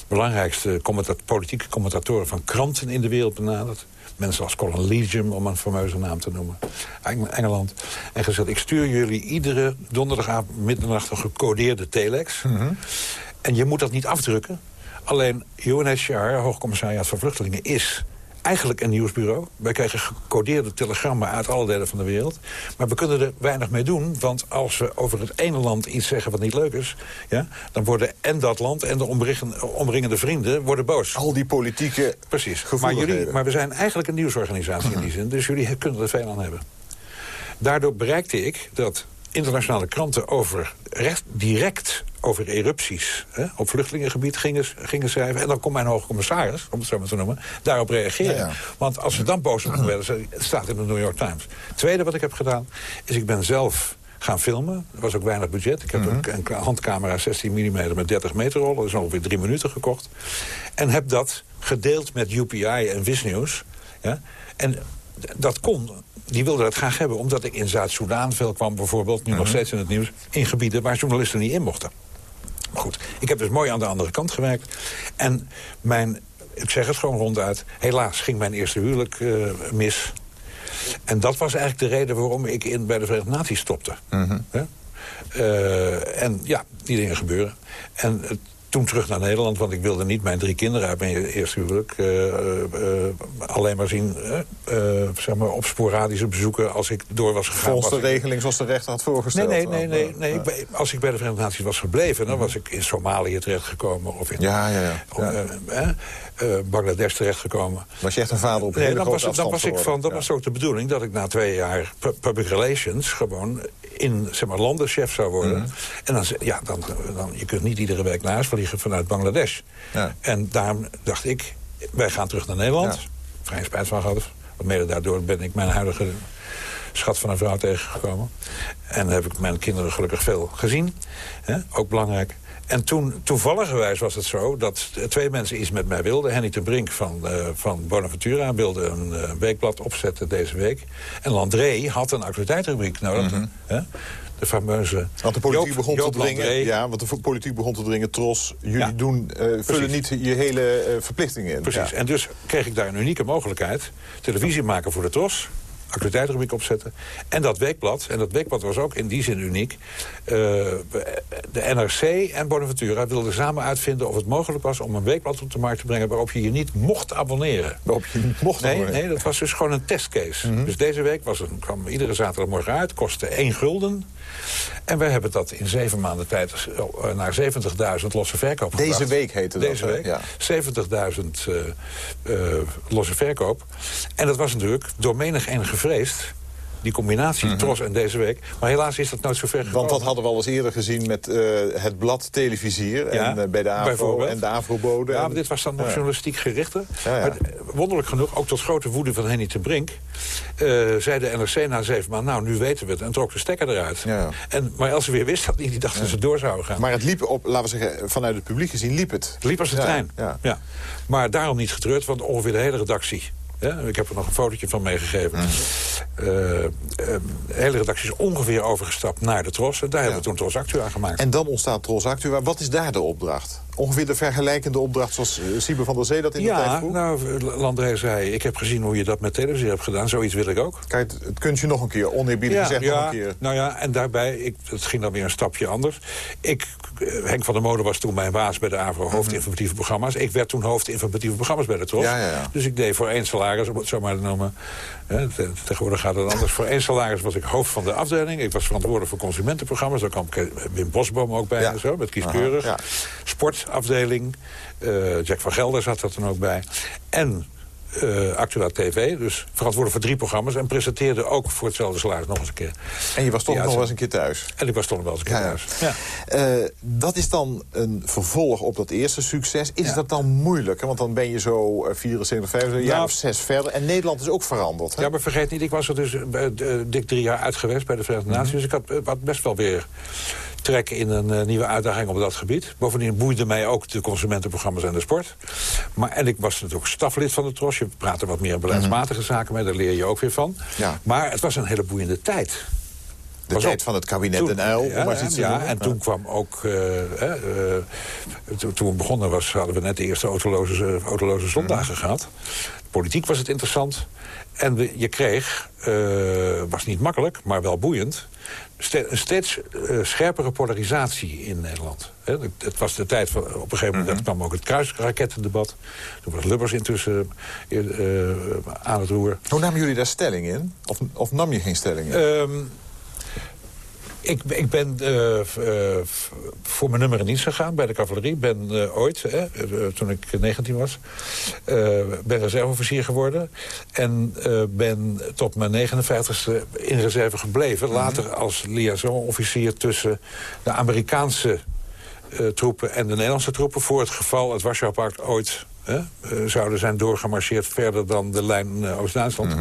belangrijkste commenta- politieke commentatoren van kranten in de wereld benaderd. Mensen als Colin Legium, om een fameuze naam te noemen. Eng- Engeland. En gezegd, ik stuur jullie iedere donderdagavond middernacht een gecodeerde telex. En je moet dat niet afdrukken. Alleen UNHCR, Hoogcommissariaat voor Vluchtelingen, is eigenlijk een nieuwsbureau. Wij krijgen gecodeerde telegrammen uit alle delen van de wereld. Maar we kunnen er weinig mee doen. Want als we over het ene land iets zeggen wat niet leuk is... Ja, dan worden en dat land en de omringende, vrienden worden boos. Al die politieke Precies. Maar, jullie, maar we zijn eigenlijk een nieuwsorganisatie in die zin. Dus jullie kunnen er veel aan hebben. Daardoor bereikte ik dat internationale kranten over recht, direct over erupties hè, op vluchtelingengebied gingen, gingen schrijven. En dan kon mijn hoogcommissaris, om het zo maar te noemen, daarop reageren. Ja, ja. Want als ze dan boos op me werden, het staat in de New York Times. Het tweede wat ik heb gedaan, is ik ben zelf gaan filmen. Er was ook weinig budget. Ik heb Mhm. een, een handcamera 16 mm met 30 meter rollen. Dat is ongeveer drie minuten gekocht. En heb dat gedeeld met UPI en Wisnews. Ja? En dat kon, die wilden dat graag hebben... omdat ik in Zuid-Soedan veel kwam bijvoorbeeld... nu nog steeds in het nieuws, in gebieden waar journalisten niet in mochten. Goed, ik heb dus mooi aan de andere kant gewerkt. En mijn, ik zeg het gewoon ronduit... helaas ging mijn eerste huwelijk eh, mis. En dat was eigenlijk de reden waarom ik in, bij de Verenigde Naties stopte. Hè? Eh, en ja, die dingen gebeuren. En eh, toen terug naar Nederland, want ik wilde niet mijn drie kinderen uit mijn eerste huwelijk... eh, eh, alleen maar zien eh, zeg maar op sporadische bezoeken als ik door was gegaan. Volgens de ik- regeling zoals de rechter had voorgesteld. nee, nee. nee, nee. Ik als ik bij de Verenigde Naties was gebleven... dan was ik in Somalië terechtgekomen. Of in Ja, ja, ja. Ja. Bangladesh terechtgekomen. Was je echt een vader op een Nee, hele dan was, dan was ik van, dat was ook de bedoeling dat ik na twee jaar pu- public relations gewoon in zeg maar, landenchef zou worden. Mhm. En dan, ja, dan, dan, je kunt niet iedere week naar huis vliegen vanuit Bangladesh. Ja. En daarom dacht ik, wij gaan terug naar Nederland. Ja. Vrij spijt van gehad. Want mede daardoor ben ik mijn huidige schat van een vrouw tegengekomen. En heb ik mijn kinderen gelukkig veel gezien. Ook belangrijk. En toen, toevalligerwijs was het zo dat twee mensen iets met mij wilden. Henny ten Brink van, eh, van Bonaventura wilde een eh, weekblad opzetten deze week. En Landré had een actualiteitsrubriek nodig. hè? De fameuze Mhm. Want de politiek Joop- begon Joop te dringen. Landré. Ja, want de politiek begon te dringen. Tros, jullie Ja. doen, eh, vullen niet je hele verplichtingen in. Precies. Ja. En dus kreeg ik daar een unieke mogelijkheid. Televisie maken voor de TROS. Actualiteitsrubriek opzetten. En dat weekblad. En dat weekblad was ook in die zin uniek. eh, de NRC en Bonaventura wilden samen uitvinden of het mogelijk was... om een weekblad op de markt te brengen waarop je je niet mocht abonneren. Waarop je niet mocht Nee, abonneren. nee, dat was dus gewoon een testcase. Dus deze week was het, kwam iedere zaterdagmorgen uit, kostte 1 gulden. En wij hebben dat in zeven maanden tijd eh, naar 70.000 losse verkoop Deze gebracht. week heette dat, Deze week. Ja. 70.000 eh, eh, losse verkoop. En dat was natuurlijk door menig en gevreesd. Die combinatie, Tros en deze week. Maar helaas is dat nooit zo ver gekomen. Want dat hadden we al eens eerder gezien met eh, het blad Televisier. Ja, en eh, bij de AVRO en de AVRO-bode. Ja, En- maar dit was dan nog Ja. journalistiek gerichter. Ja. Maar eh, wonderlijk genoeg, ook tot grote woede van Henny ten Brink... zei de NRC na zeven maanden, nou, nu weten we het. En trok de stekker eruit. En, maar als ze weer wist dat niet, die dachten dat ze door zouden gaan. Maar het liep op, laten we zeggen, vanuit het publiek gezien liep het. Het liep als een trein. Ja. Maar daarom niet getreurd, want ongeveer de hele redactie... ik heb er nog een fotootje van meegegeven. Mm. eh, eh, de hele redactie is ongeveer overgestapt naar de Tros. En daar hebben we toen Tros Actua gemaakt. En dan ontstaat Tros Actua. Wat is daar de opdracht? Ongeveer de vergelijkende opdracht zoals eh, Siebe van der Zee dat in de tijd ja, vroeg? nou, Landré zei, ik heb gezien hoe je dat met televisie hebt gedaan. Zoiets wil ik ook. Kijk, het kuntje nog een keer, oneerbiedig gezegd nog een keer. Nou ja, en daarbij, ik, het ging dan weer een stapje anders. Ik, eh, Henk van der Molen was toen mijn baas bij de AVRO, hoofdinformatieve programma's. Ik werd toen hoofdinformatieve programma's bij de TROS. Ja, ja, ja. Dus ik deed voor één salaris, om het zo maar te noemen. Tegenwoordig gaat het anders. voor één salaris was ik hoofd van de afdeling. Ik was verantwoordelijk voor consumentenprogramma's. Daar kwam Wim Bosboom ook bij Ja. en zo, met kieskeurig. Aha, ja. Sportafdeling. eh, Jack van Gelder zat er dan ook bij. En eh Actua TV, dus verantwoordelijk voor drie programma's... en presenteerde ook voor hetzelfde salaris nog eens een keer. En je was toch Ja, nog wel eens een keer thuis. En ik was toch nog wel eens een keer Ja, ja. thuis. Ja. Eh, dat is dan een vervolg op dat eerste succes. Is Ja. dat dan moeilijker? Want dan ben je zo eh, 74, 75, een jaar Nou, of zes verder. En Nederland is ook veranderd. Hè? Ja, maar vergeet niet, ik was er dus eh, eh, dik drie jaar uit geweest bij de Verenigde Mhm. Naties. Dus ik had, eh, had best wel weer trek in een eh, nieuwe uitdaging op dat gebied. Bovendien boeide mij ook de consumentenprogramma's en de sport. Maar, en ik was natuurlijk staflid van de TROS. Je praat er wat meer beleidsmatige zaken mee, daar leer je ook weer van. Mhm. Ja. Maar het was een hele boeiende tijd. de tijd op. van het kabinet Toen- Den Uyl, ja, maar iets ja, en toen kwam ook... eh, eh, toen, we begonnen was, hadden we net de eerste autoloze, autoloze zondagen gehad. politiek was het interessant. En we- je kreeg, eh, was niet makkelijk, maar wel boeiend... een steeds eh, scherpere polarisatie in Nederland. Het, was de tijd van, op een gegeven moment Mhm. kwam ook het kruisrakettendebat. Toen was Lubbers intussen eh, aan het roer. Hoe namen jullie daar stelling in? Of, of nam je geen stelling in? Ehm, ik, ik ben eh, eh, voor mijn nummer in dienst gegaan bij de cavalerie. Ben eh, ooit, hè, toen ik 19 was, ben reserveofficier geworden. En ben tot mijn 59ste in reserve gebleven. Later als liaison-officier tussen de Amerikaanse troepen en de Nederlandse troepen... voor het geval het Warschau-pact ooit hè, zouden zijn doorgemarcheerd... verder dan de lijn Oost-Duitsland.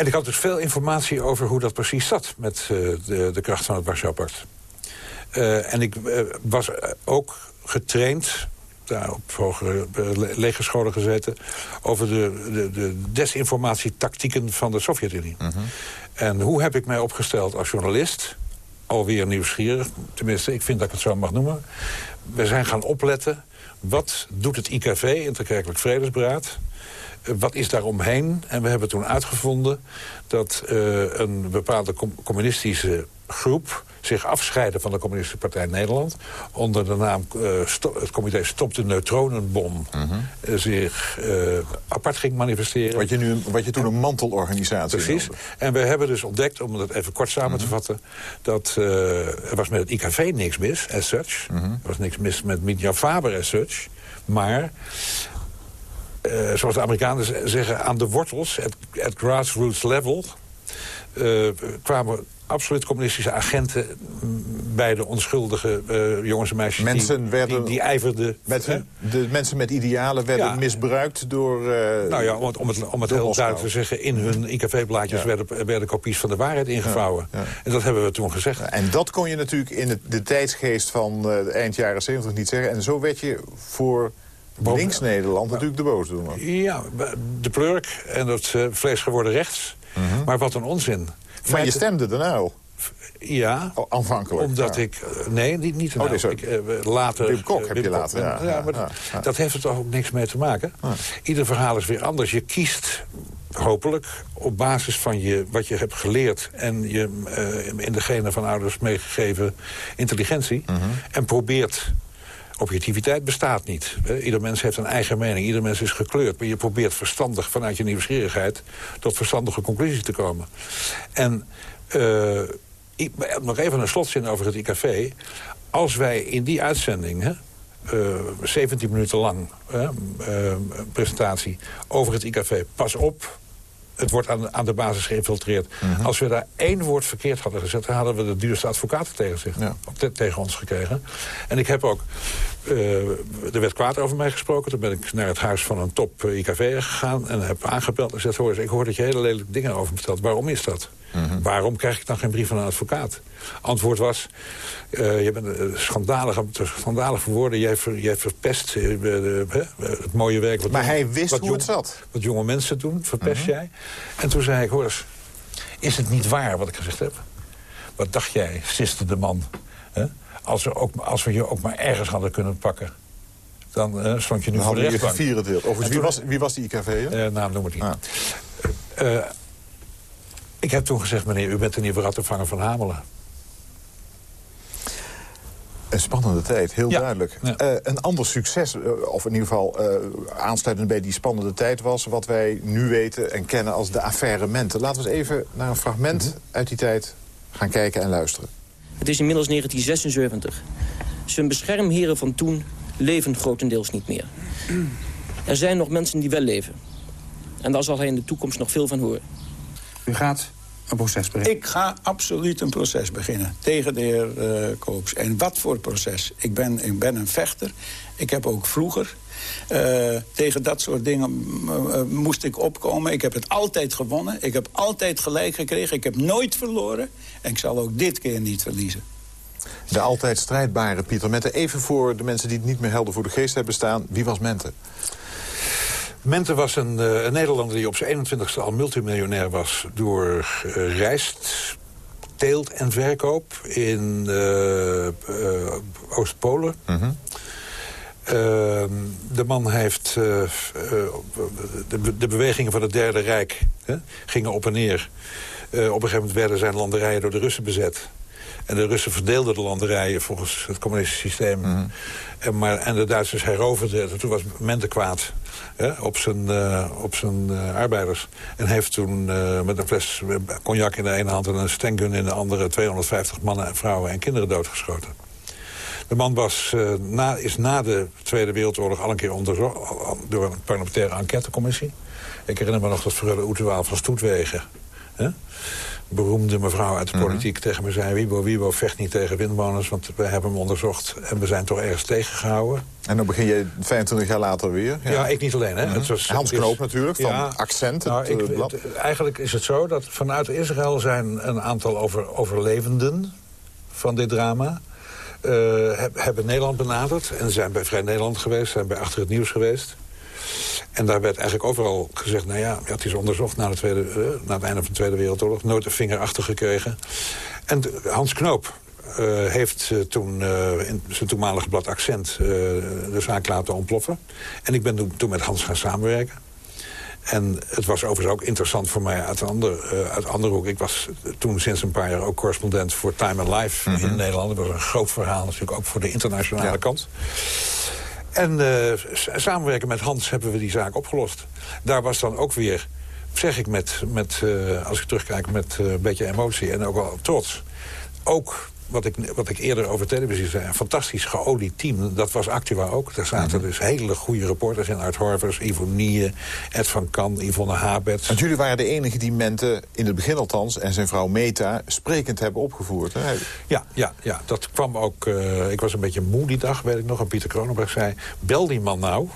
En ik had dus veel informatie over hoe dat precies zat... met eh, de, de kracht van het Warschau-pact. Eh, en ik eh, was ook getraind daar op hogere le- legerscholen gezeten... over de, de, de desinformatietactieken van de Sovjet-Unie. En hoe heb ik mij opgesteld als journalist? Alweer nieuwsgierig, tenminste, ik vind dat ik het zo mag noemen. We zijn gaan opletten. Wat doet het IKV, Interkerkelijk Vredesberaad? Wat is daar omheen? En we hebben toen uitgevonden dat eh, een bepaalde com- communistische groep zich afscheiden van de Communistische Partij Nederland... onder de naam eh, het comité Stop de Neutronenbom... eh, zich apart ging manifesteren. Wat je, nu, wat je toen een mantelorganisatie Precies. noemde. En we hebben dus ontdekt, om het even kort samen te vatten... dat er was met het IKV niks mis, as such. Er was niks mis met Mitja Faber, as such. Maar, eh, zoals de Amerikanen zeggen, aan de wortels... at, grassroots level... eh, kwamen absoluut communistische agenten... mm, bij de onschuldige eh, jongens en meisjes... Mensen die, werden- die, die ijverden... Met, hè? de mensen met idealen werden Ja. misbruikt door... Nou ja, om het, om het, om het door heel Moskou. duidelijk te zeggen... in hun IKV-blaadjes Ja. werden, werden kopies van de waarheid ingevouwen. Ja. En dat hebben we toen gezegd. En dat kon je natuurlijk in het, de tijdsgeest van eind jaren 70 niet zeggen. En zo werd je voor Links-Nederland natuurlijk de boosdoener. Ja, de plurk en dat eh, vlees geworden rechts. Maar wat een onzin. Maar je stemde de uil, Ja, oh, aanvankelijk. omdat ja. ik... eh, Nee, niet, niet Oh, nee, sorry. ik, eh, later, Wim Kok heb je Kok. later, ja, ja, maar dat- heeft er toch ook niks mee te maken. Ieder verhaal is weer anders. Je kiest hopelijk op basis van je, wat je hebt geleerd... en je in de genen van ouders meegegeven intelligentie... Mhm. en probeert... Objectiviteit bestaat niet. Eh, Ieder mens heeft een eigen mening. Ieder mens is gekleurd. Maar je probeert verstandig vanuit je nieuwsgierigheid... tot verstandige conclusies te komen. En eh, ik- nog even een slotzin over het IKV. Als wij in die uitzending... Hè, eh, 17 minuten lang hè, eh, presentatie over het IKV. Pas op, het wordt aan, aan de basis geïnfiltreerd. Als we daar één woord verkeerd hadden gezet... dan hadden we de duurste advocaten tegen, zich, Ja. op te- tegen ons gekregen. En ik heb ook... eh, er werd kwaad over mij gesproken. Toen ben ik naar het huis van een top eh, IKV gegaan... en heb aangebeld en gezegd... hoor eens, ik hoor dat je hele lelijke dingen over me vertelt. Waarom is dat? Waarom krijg ik dan geen brief van een advocaat? Antwoord was... eh, je bent een schandalige, schandalige woorden. Jij, ver, jij verpest het mooie werk. Wat Maar jong- hij wist wat hoe jong- het zat. wat jonge mensen doen, verpest jij. En toen zei ik, hoor eens, is het niet waar wat ik gezegd heb? Wat dacht jij, siste de man? hè? Als, we ook, als we je ook maar ergens hadden kunnen pakken... dan eh, stond je nu Dan voor de rechtbank. deel. Overigens, En wie was, wie was die IKV? hè? Eh, naam noem het niet. Ah. Eh, ik heb toen gezegd, meneer, u bent de nieuwe rattenvanger van Hamelen. Een spannende tijd, heel Ja. duidelijk. Ja. Een ander succes, of in ieder geval aansluitend bij die spannende tijd... was wat wij nu weten en kennen als de affaire Mente. Laten we eens even naar een fragment Mhm. uit die tijd gaan kijken en luisteren. Het is inmiddels 1976. Zijn beschermheren van toen leven grotendeels niet meer. Er zijn nog mensen die wel leven. En daar zal hij in de toekomst nog veel van horen. U gaat een proces beginnen. Ik ga absoluut een proces beginnen tegen de heer eh, Koops. En wat voor proces? Ik ben, ik ben een vechter. Ik heb ook vroeger eh, tegen dat soort dingen mm, eh, moest ik opkomen. Ik heb het altijd gewonnen. Ik heb altijd gelijk gekregen. Ik heb nooit verloren. En ik zal ook dit keer niet verliezen. De altijd strijdbare Pieter Mente. Even voor de mensen die het niet meer helder voor de geest hebben staan. Wie was Mente? Mente was een, eh, een Nederlander die op zijn 21ste al multimiljonair was... door rijst, teelt en verkoop in Oost-Polen. Ehm, de man heeft eh, eh, de, de, bewegingen van het Derde Rijk hè, gingen op en neer. op een gegeven moment werden zijn landerijen door de Russen bezet. En de Russen verdeelden de landerijen volgens het communistische systeem. Mhm. en, maar, en de Duitsers heroverden. Toen was Mente kwaad hè, op zijn, uh, op zijn uh, arbeiders. En heeft toen uh, met een fles cognac in de ene hand... en een stengun in de andere 250 mannen, vrouwen en kinderen doodgeschoten. De man was, na, is na de Tweede Wereldoorlog al een keer onderzocht... door een parlementaire enquêtecommissie. Ik herinner me nog dat Freule Oetewaal van Stoetwegen... Hè, beroemde mevrouw uit de mhm. politiek tegen me zei... Wiebo, Wiebo, vecht niet tegen windmolens, want we hebben hem onderzocht... en we zijn toch ergens tegengehouden. En dan begin je 25 jaar later weer? Ja, ik niet alleen. Hè. Mhm. het was, Hans Knoop natuurlijk, van Accent, het, nou, eh, eigenlijk is het zo dat vanuit Israël zijn een aantal over, overlevenden van dit drama... Uh, hebben Nederland benaderd en zijn bij Vrij Nederland geweest... zijn bij Achter het Nieuws geweest... En daar werd eigenlijk overal gezegd... nou ja, het is onderzocht na, de tweede, uh, na het einde van de Tweede Wereldoorlog. Nooit een vinger achter gekregen. En Hans Knoop, uh, heeft toen in zijn toenmalige blad Accent de zaak laten ontploffen. En ik ben toen, met Hans gaan samenwerken. En het was overigens ook interessant voor mij uit een andere, uit andere hoek. Ik was toen sinds een paar jaar ook correspondent voor Time and Life in mhm. Nederland. Dat was een groot verhaal natuurlijk ook voor de internationale kant. En uh, samenwerken met Hans hebben we die zaak opgelost. Daar was dan ook weer, zeg ik met, met uh, als ik terugkijk, met een beetje emotie en ook wel trots. Ook wat ik, wat ik eerder over televisie zei, een fantastisch geolied team. Dat was Actua ook. Daar zaten mhm. dus hele goede reporters in. Art Horvers, Ivo Nie, Ed van Kan, Yvonne Habert. Want jullie waren de enige die Mente, in het begin althans... en zijn vrouw Meta sprekend hebben opgevoerd. Hè? Ja, ja, ja, dat kwam ook... Uh, ik was een beetje moe die dag, weet ik nog. En Pieter Kronenberg zei, bel die man nou.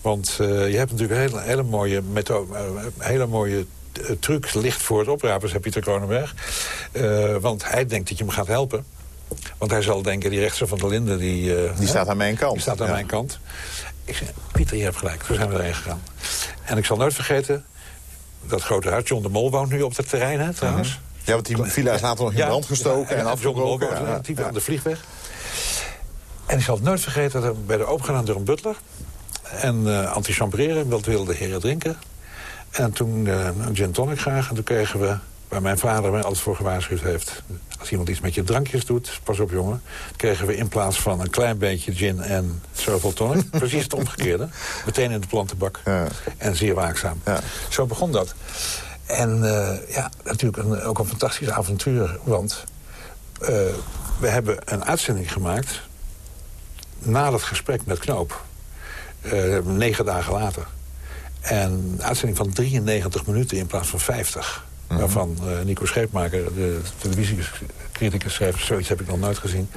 Want uh, je hebt natuurlijk een hele, hele mooie, methode, uh, hele mooie truc ligt voor het oprapen, zei Pieter Kronenberg. Uh, want hij denkt dat je hem gaat helpen. Want hij zal denken, die rechter van der Linden... Die, uh, die staat aan mijn kant. Die staat aan mijn kant. Ik zei, Pieter, je hebt gelijk. Zo zijn we erheen gegaan. En ik zal nooit vergeten... dat grote huis, John de Mol woont nu op het terrein, hè, trouwens. Uh -huh. Ja, want die villa is later nog in brand gestoken en, en afgebroken. John de Mol woont aan de vliegweg. En ik zal het nooit vergeten dat we werden opengedaan door een butler. En uh, anti-chambreren, wilde de heren drinken. En toen uh, een gin tonic graag. En toen kregen we, waar mijn vader mij altijd voor gewaarschuwd heeft... als iemand iets met je drankjes doet, pas op jongen... kregen we in plaats van een klein beetje gin en zoveel tonic... <laughs> precies het omgekeerde. Meteen in de plantenbak. Ja. En zeer waakzaam. Ja. Zo begon dat. En uh, ja, natuurlijk een, ook een fantastisch avontuur. Want uh, we hebben een uitzending gemaakt... na dat gesprek met Knoop. negen dagen later. En een uitzending van 93 minuten in plaats van 50. Mhm. Waarvan uh, Nico Scheepmaker, de televisiecriticus, schreef... zoiets heb ik nog nooit gezien.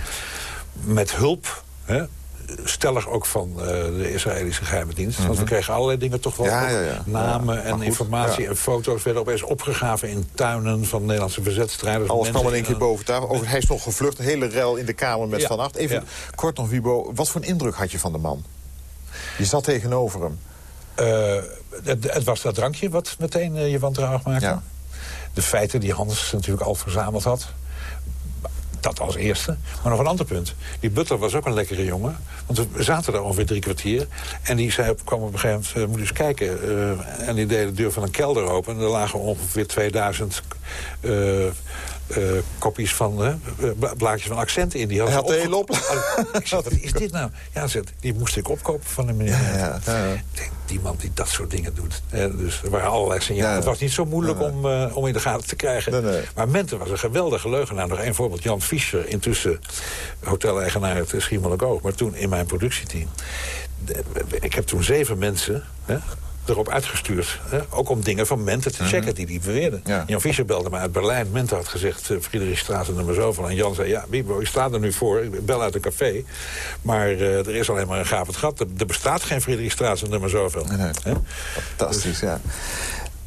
Met hulp, hè, stellig ook van uh, de Israëlische geheime dienst. Want we mhm. kregen allerlei dingen toch wel. Ja, ja, ja. Namen en informatie en foto's werden opeens opgegraven in tuinen van Nederlandse verzetstrijders. Alles kwam in één keer boven tafel. Over, hij is nog gevlucht, een hele rel in de kamer met Van Acht. Even kort nog, Wiebo, wat voor een indruk had je van de man? Je zat tegenover hem. Uh, het, het, was dat drankje wat meteen uh, je wantrouwig maakte. Ja. De feiten die Hans natuurlijk al verzameld had. Dat als eerste. Maar nog een ander punt. Die butler was ook een lekkere jongen. Want we zaten daar ongeveer drie kwartier. En die zei, kwam op een gegeven moment, uh, moet eens kijken. en die deed de deur van een kelder open. En er lagen ongeveer 2000 uh, kopies van uh, blaadjes van accent in. Die had Hij had de hele op. ik zei, wat is <laughs> dit nou? Ja, zegt, die moest ik opkopen van de meneer. Ja, ja, Denk, die man die dat soort dingen doet. dus er waren allerlei signalen. Het was niet zo moeilijk om, uh, om in de gaten te krijgen. Nee, nee. Maar Mente was een geweldige leugenaar. Nog één voorbeeld. Jan Fischer, intussen hoteleigenaar het Schiermonnikoog. Oog. Maar toen in mijn productieteam. De, ik heb toen zeven mensen... Hè, erop uitgestuurd. Hè? Ook om dingen van Mente te checken mhm. die die beweerden. Jan Fischer belde me uit Berlijn. Mente had gezegd, uh, Friedrichstraat nummer zoveel. En Jan zei, ja, Bibo, ik sta er nu voor. Ik bel uit een café. Maar uh, er is alleen maar een gaaf gat. Er, er bestaat geen Friedrichstraat nummer zoveel. Nee, nee. Fantastisch, ja.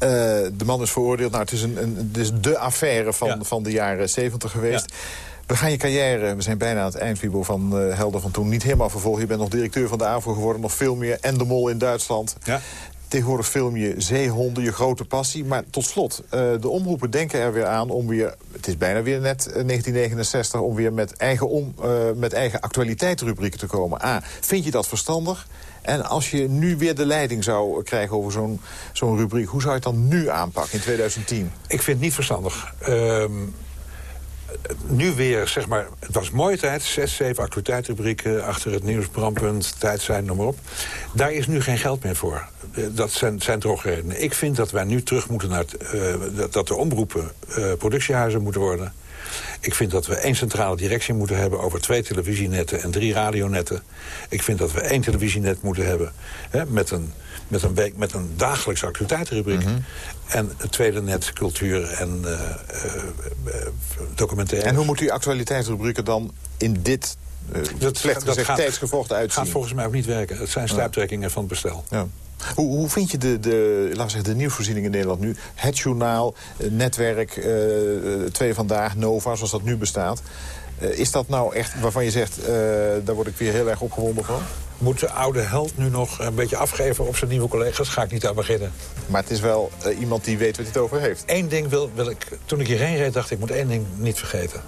Uh, de man is veroordeeld. Nou, het is, een, een, het is de affaire van, ja. van de jaren 70 geweest. Ja. We gaan je carrière, we zijn bijna aan het eind, Wiebo, van uh, Helder van Toen... niet helemaal vervolgen. Je bent nog directeur van de AVO geworden, nog veel meer. En de Mol in Duitsland. Ja. Tegenwoordig film je zeehonden, je grote passie. Maar tot slot, eh, de omroepen denken er weer aan om weer... het is bijna weer net eh, 1969... om weer met eigen, om, eh, met eigen actualiteitsrubrieken te komen. A, vind je dat verstandig? En als je nu weer de leiding zou krijgen over zo'n zo'n rubriek... hoe zou je het dan nu aanpakken in 2010? Ik vind het niet verstandig. Ehm, nu weer, zeg maar, het was mooie tijd. Zes, zeven actualiteitsrubrieken achter het nieuws, brandpunt, tijd zijn, noem maar op. Daar is nu geen geld meer voor. Eh, Dat zijn, zijn. Ik vind dat wij nu terug moeten naar... Het, eh, dat, de omroepen eh, productiehuizen moeten worden. Ik vind dat we één centrale directie moeten hebben... over twee televisienetten en drie radionetten. Ik vind dat we één televisienet moeten hebben... Hè, met, een, met, een week, met een dagelijkse actualiteitsrubriek. En het tweede net cultuur en uh, documentaire. En hoe moet die actualiteitsrubrieken dan in dit dat, slecht dat gezegd gaat- uitzien? gaat volgens mij ook niet werken. Het zijn stuiptrekkingen van het bestel. Ja. Hoe, hoe vind je de, de, laten we zeggen, de nieuwsvoorziening in Nederland nu? Het journaal, eh, netwerk, eh, Twee Vandaag, Nova, zoals dat nu bestaat. Is dat nou echt waarvan je zegt, daar word ik weer heel erg opgewonden van? Moet de oude held nu nog een beetje afgeven op zijn nieuwe collega's? Ga ik niet aan beginnen. Maar het is wel iemand die weet wat hij het over heeft. Eén ding wil, wil ik... Toen ik hierheen reed, dacht ik, ik moet één ding niet vergeten.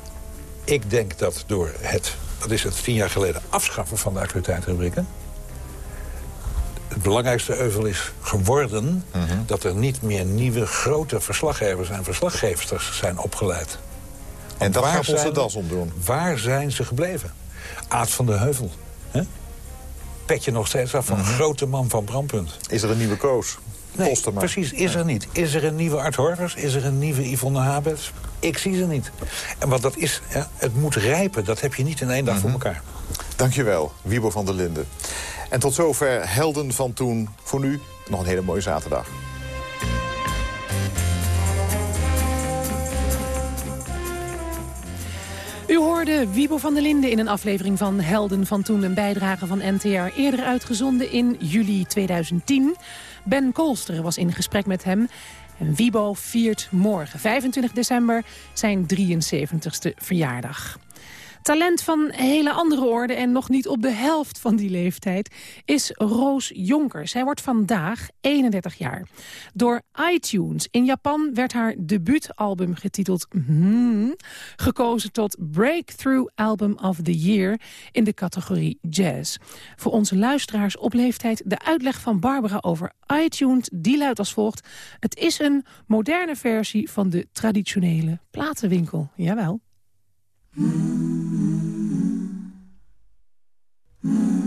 Ik denk dat door het, dat is het tien jaar geleden, afschaffen van de actualiteitsrubrieken... het belangrijkste euvel is geworden... dat er niet meer nieuwe grote verslaggevers en verslaggevers zijn opgeleid. En dat waar gaat onze zijn- das omdoen. Waar zijn ze gebleven? Aad van de Heuvel. Hè? Petje nog steeds af van grote man van Brandpunt. Is er een nieuwe koos? Nee, precies, is er niet. Is er een nieuwe Art Horvers? Is er een nieuwe Yvonne Habets? Ik zie ze niet. En wat dat is, ja, het moet rijpen. Dat heb je niet in één dag voor elkaar. Dankjewel, Wiebo van der Linden. En tot zover Helden van Toen. Voor nu nog een hele mooie zaterdag. U hoorde Wiebo van der Linden in een aflevering van Helden van Toen... een bijdrage van NTR, eerder uitgezonden in juli 2010. Ben Kolster was in gesprek met hem. En Wiebo viert morgen, 25 december, zijn 73ste verjaardag. Talent van hele andere orde en nog niet op de helft van die leeftijd... is Roos Jonker. Zij wordt vandaag 31 jaar. Door iTunes in Japan werd haar debuutalbum getiteld Hmm, gekozen tot Breakthrough Album of the Year in de categorie Jazz. Voor onze luisteraars op leeftijd de uitleg van Barbara over iTunes. Die luidt als volgt. Het is een moderne versie van de traditionele platenwinkel. Jawel. Mm.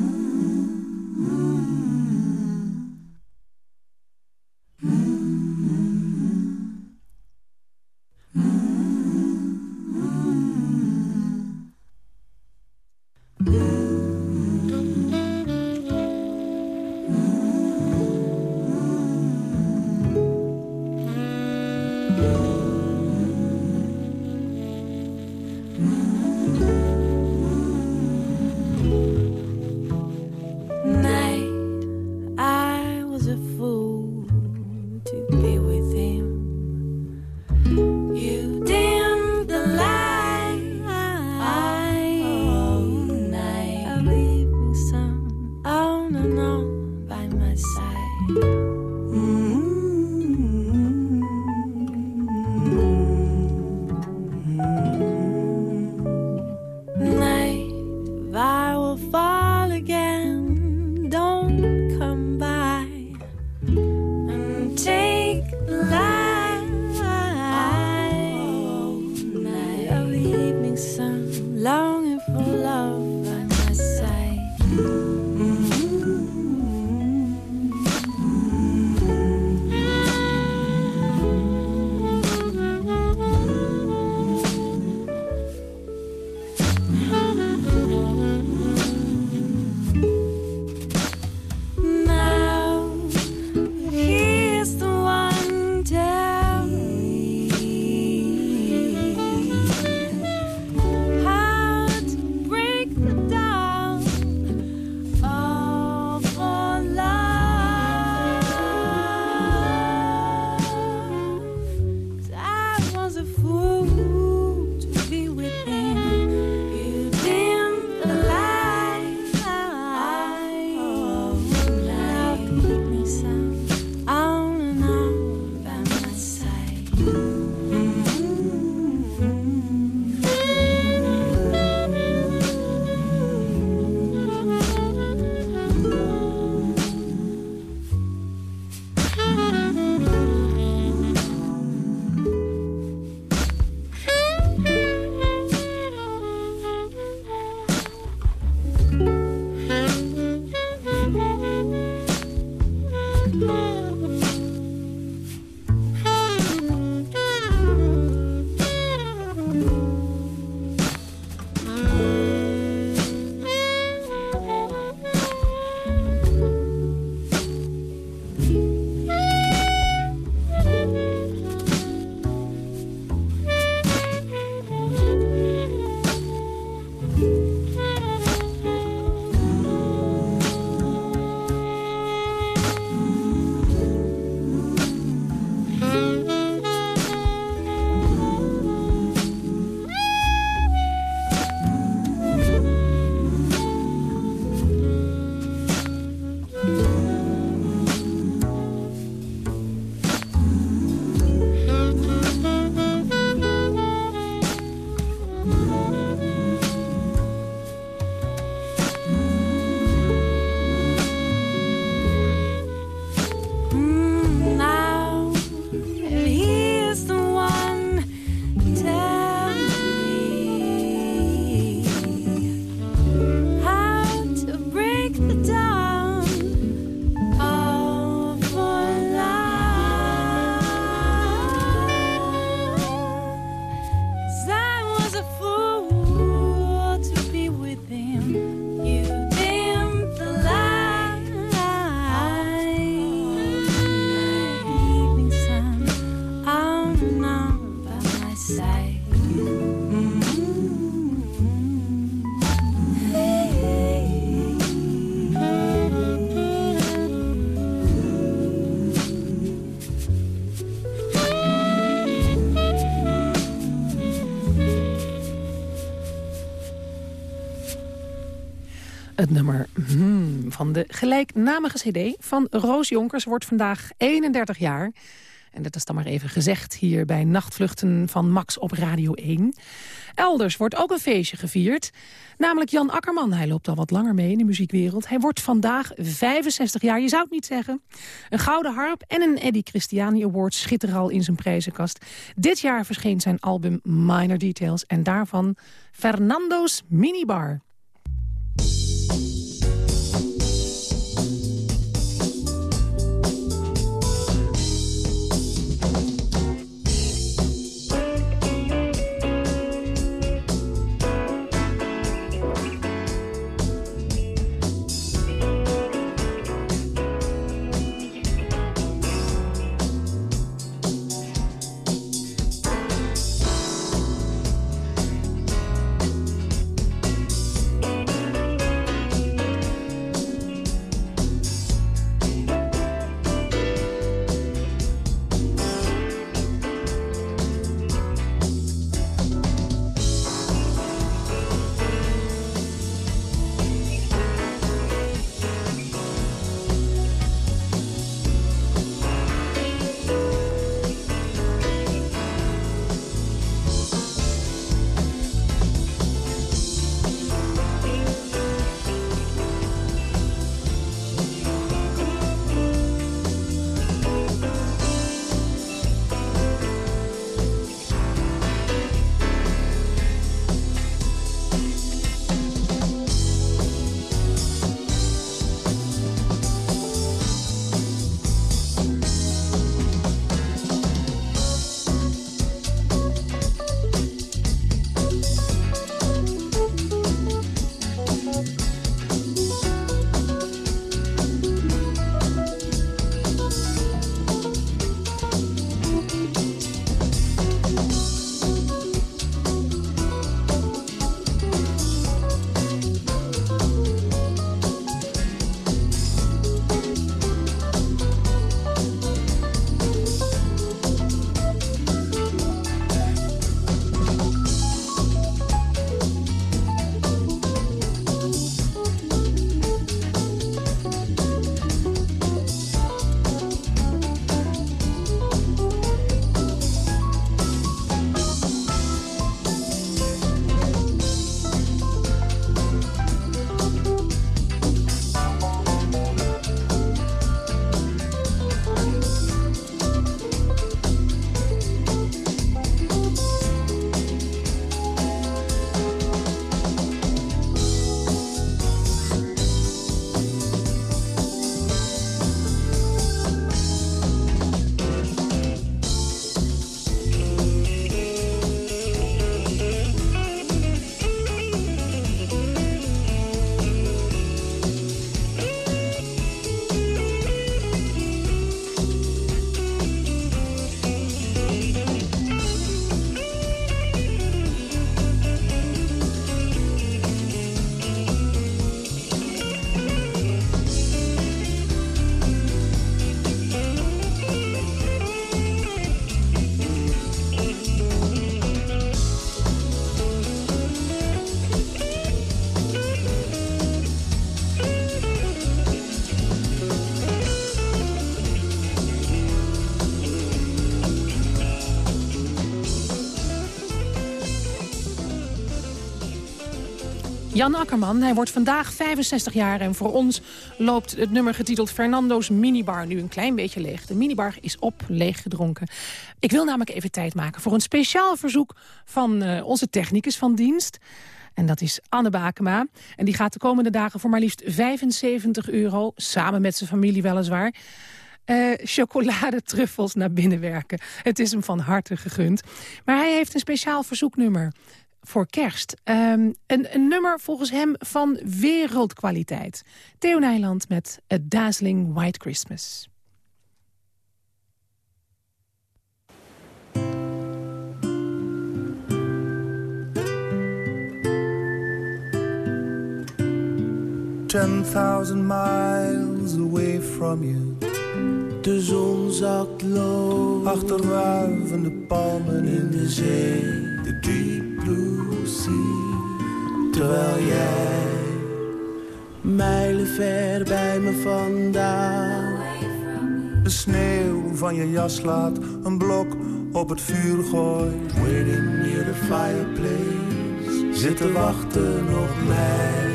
Nummer hmm, van de gelijknamige cd van Roos Jonkers wordt vandaag 31 jaar. En dat is dan maar even gezegd hier bij Nachtvluchten van Max op Radio 1. Elders wordt ook een feestje gevierd. Namelijk Jan Akkerman. Hij loopt al wat langer mee in de muziekwereld. Hij wordt vandaag 65 jaar, je zou het niet zeggen. Een gouden harp en een Eddie Christiani Award schitteren al in zijn prijzenkast. Dit jaar verscheen zijn album Minor Details. En daarvan Fernando's Minibar. Jan Akkerman, hij wordt vandaag 65 jaar en voor ons loopt het nummer getiteld Fernando's minibar nu een klein beetje leeg. De minibar is op, leeg gedronken. Ik wil namelijk even tijd maken voor een speciaal verzoek van eh, onze technicus van dienst. En dat is Anne Bakema. En die gaat de komende dagen voor maar liefst 75 euro, samen met zijn familie weliswaar, eh chocoladetruffels naar binnen werken. Het is hem van harte gegund. Maar hij heeft een speciaal verzoeknummer voor kerst. Ehm, een, een nummer volgens hem van wereldkwaliteit. Theo Nijland met A Dazzling White Christmas. Ten thousand miles away from you. De zon zakt low. Achter wuivende palmen in de zee. De deep Terwijl jij mijlen ver bij me vandaan. De sneeuw van je jas laat een blok op het vuur gooit. Waiting near the fireplace. Zitten wachten op mij.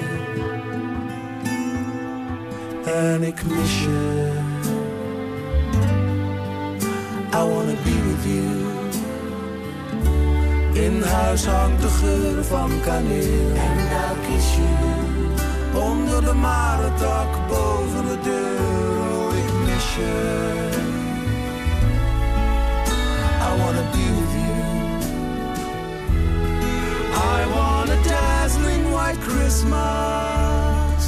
En ik mis je. I wanna be with you. In huis hangt de geur van kaneel. En I'll kiss you. Onder de marentak boven de deur. Oh, ik mis je. I wanna be with you. I want a dazzling white Christmas.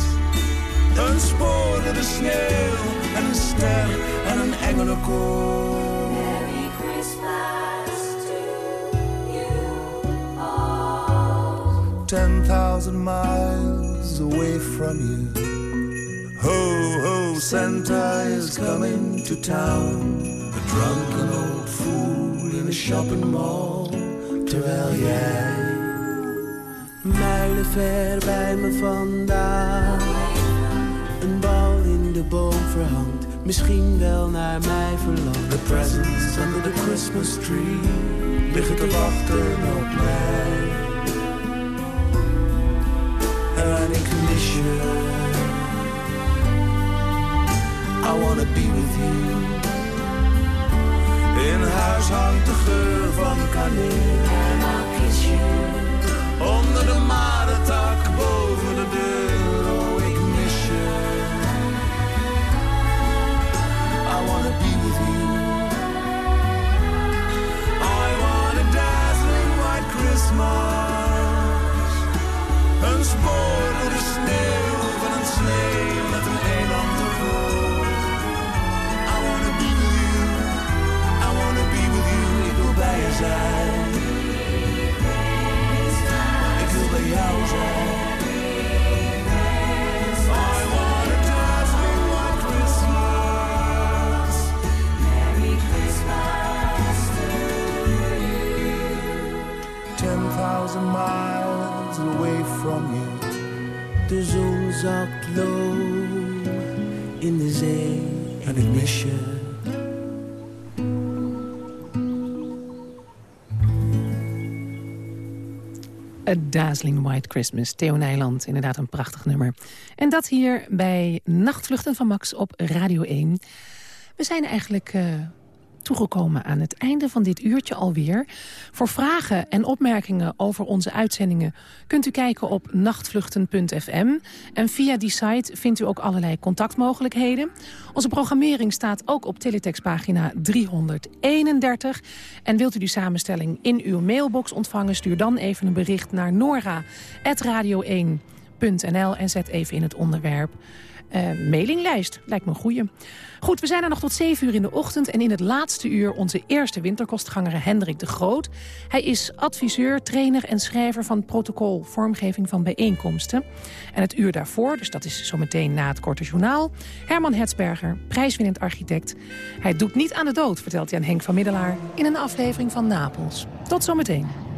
Een spoor door de sneeuw en een ster en een engelenkoor. 10,000 miles away from you. Ho, ho, Santa is coming to town. A drunken old fool in a shopping mall. Terwijl jij mijlen ver bij me vandaan. Een bal in de boom verhangt, misschien wel naar mij verlangt. The presents under the Christmas tree liggen te wachten op mij. Je. I wanna be with you. In huis hangt de geur van kaneel. Onder de marentak boven de deur. Dazzling White Christmas. Theo Nijland, inderdaad een prachtig nummer. En dat hier bij Nachtvluchten van Max op Radio 1. We zijn eigenlijk eh, toegekomen aan het einde van dit uurtje alweer. Voor vragen en opmerkingen over onze uitzendingen... kunt u kijken op nachtvluchten.fm. En via die site vindt u ook allerlei contactmogelijkheden. Onze programmering staat ook op teletextpagina 331. En wilt u die samenstelling in uw mailbox ontvangen... stuur dan even een bericht naar nora.radio1.nl... en zet even in het onderwerp eh, mailinglijst. Lijkt me een goeie. Goed, we zijn er nog tot 7 uur in de ochtend. En in het laatste uur onze eerste winterkostganger Hendrik de Groot. Hij is adviseur, trainer en schrijver van protocol vormgeving van bijeenkomsten. En het uur daarvoor, dus dat is zometeen na het korte journaal... Herman Hertzberger, prijswinnend architect. Hij doet niet aan de dood, vertelt hij aan Henk van Middelaar... in een aflevering van Napels. Tot zometeen.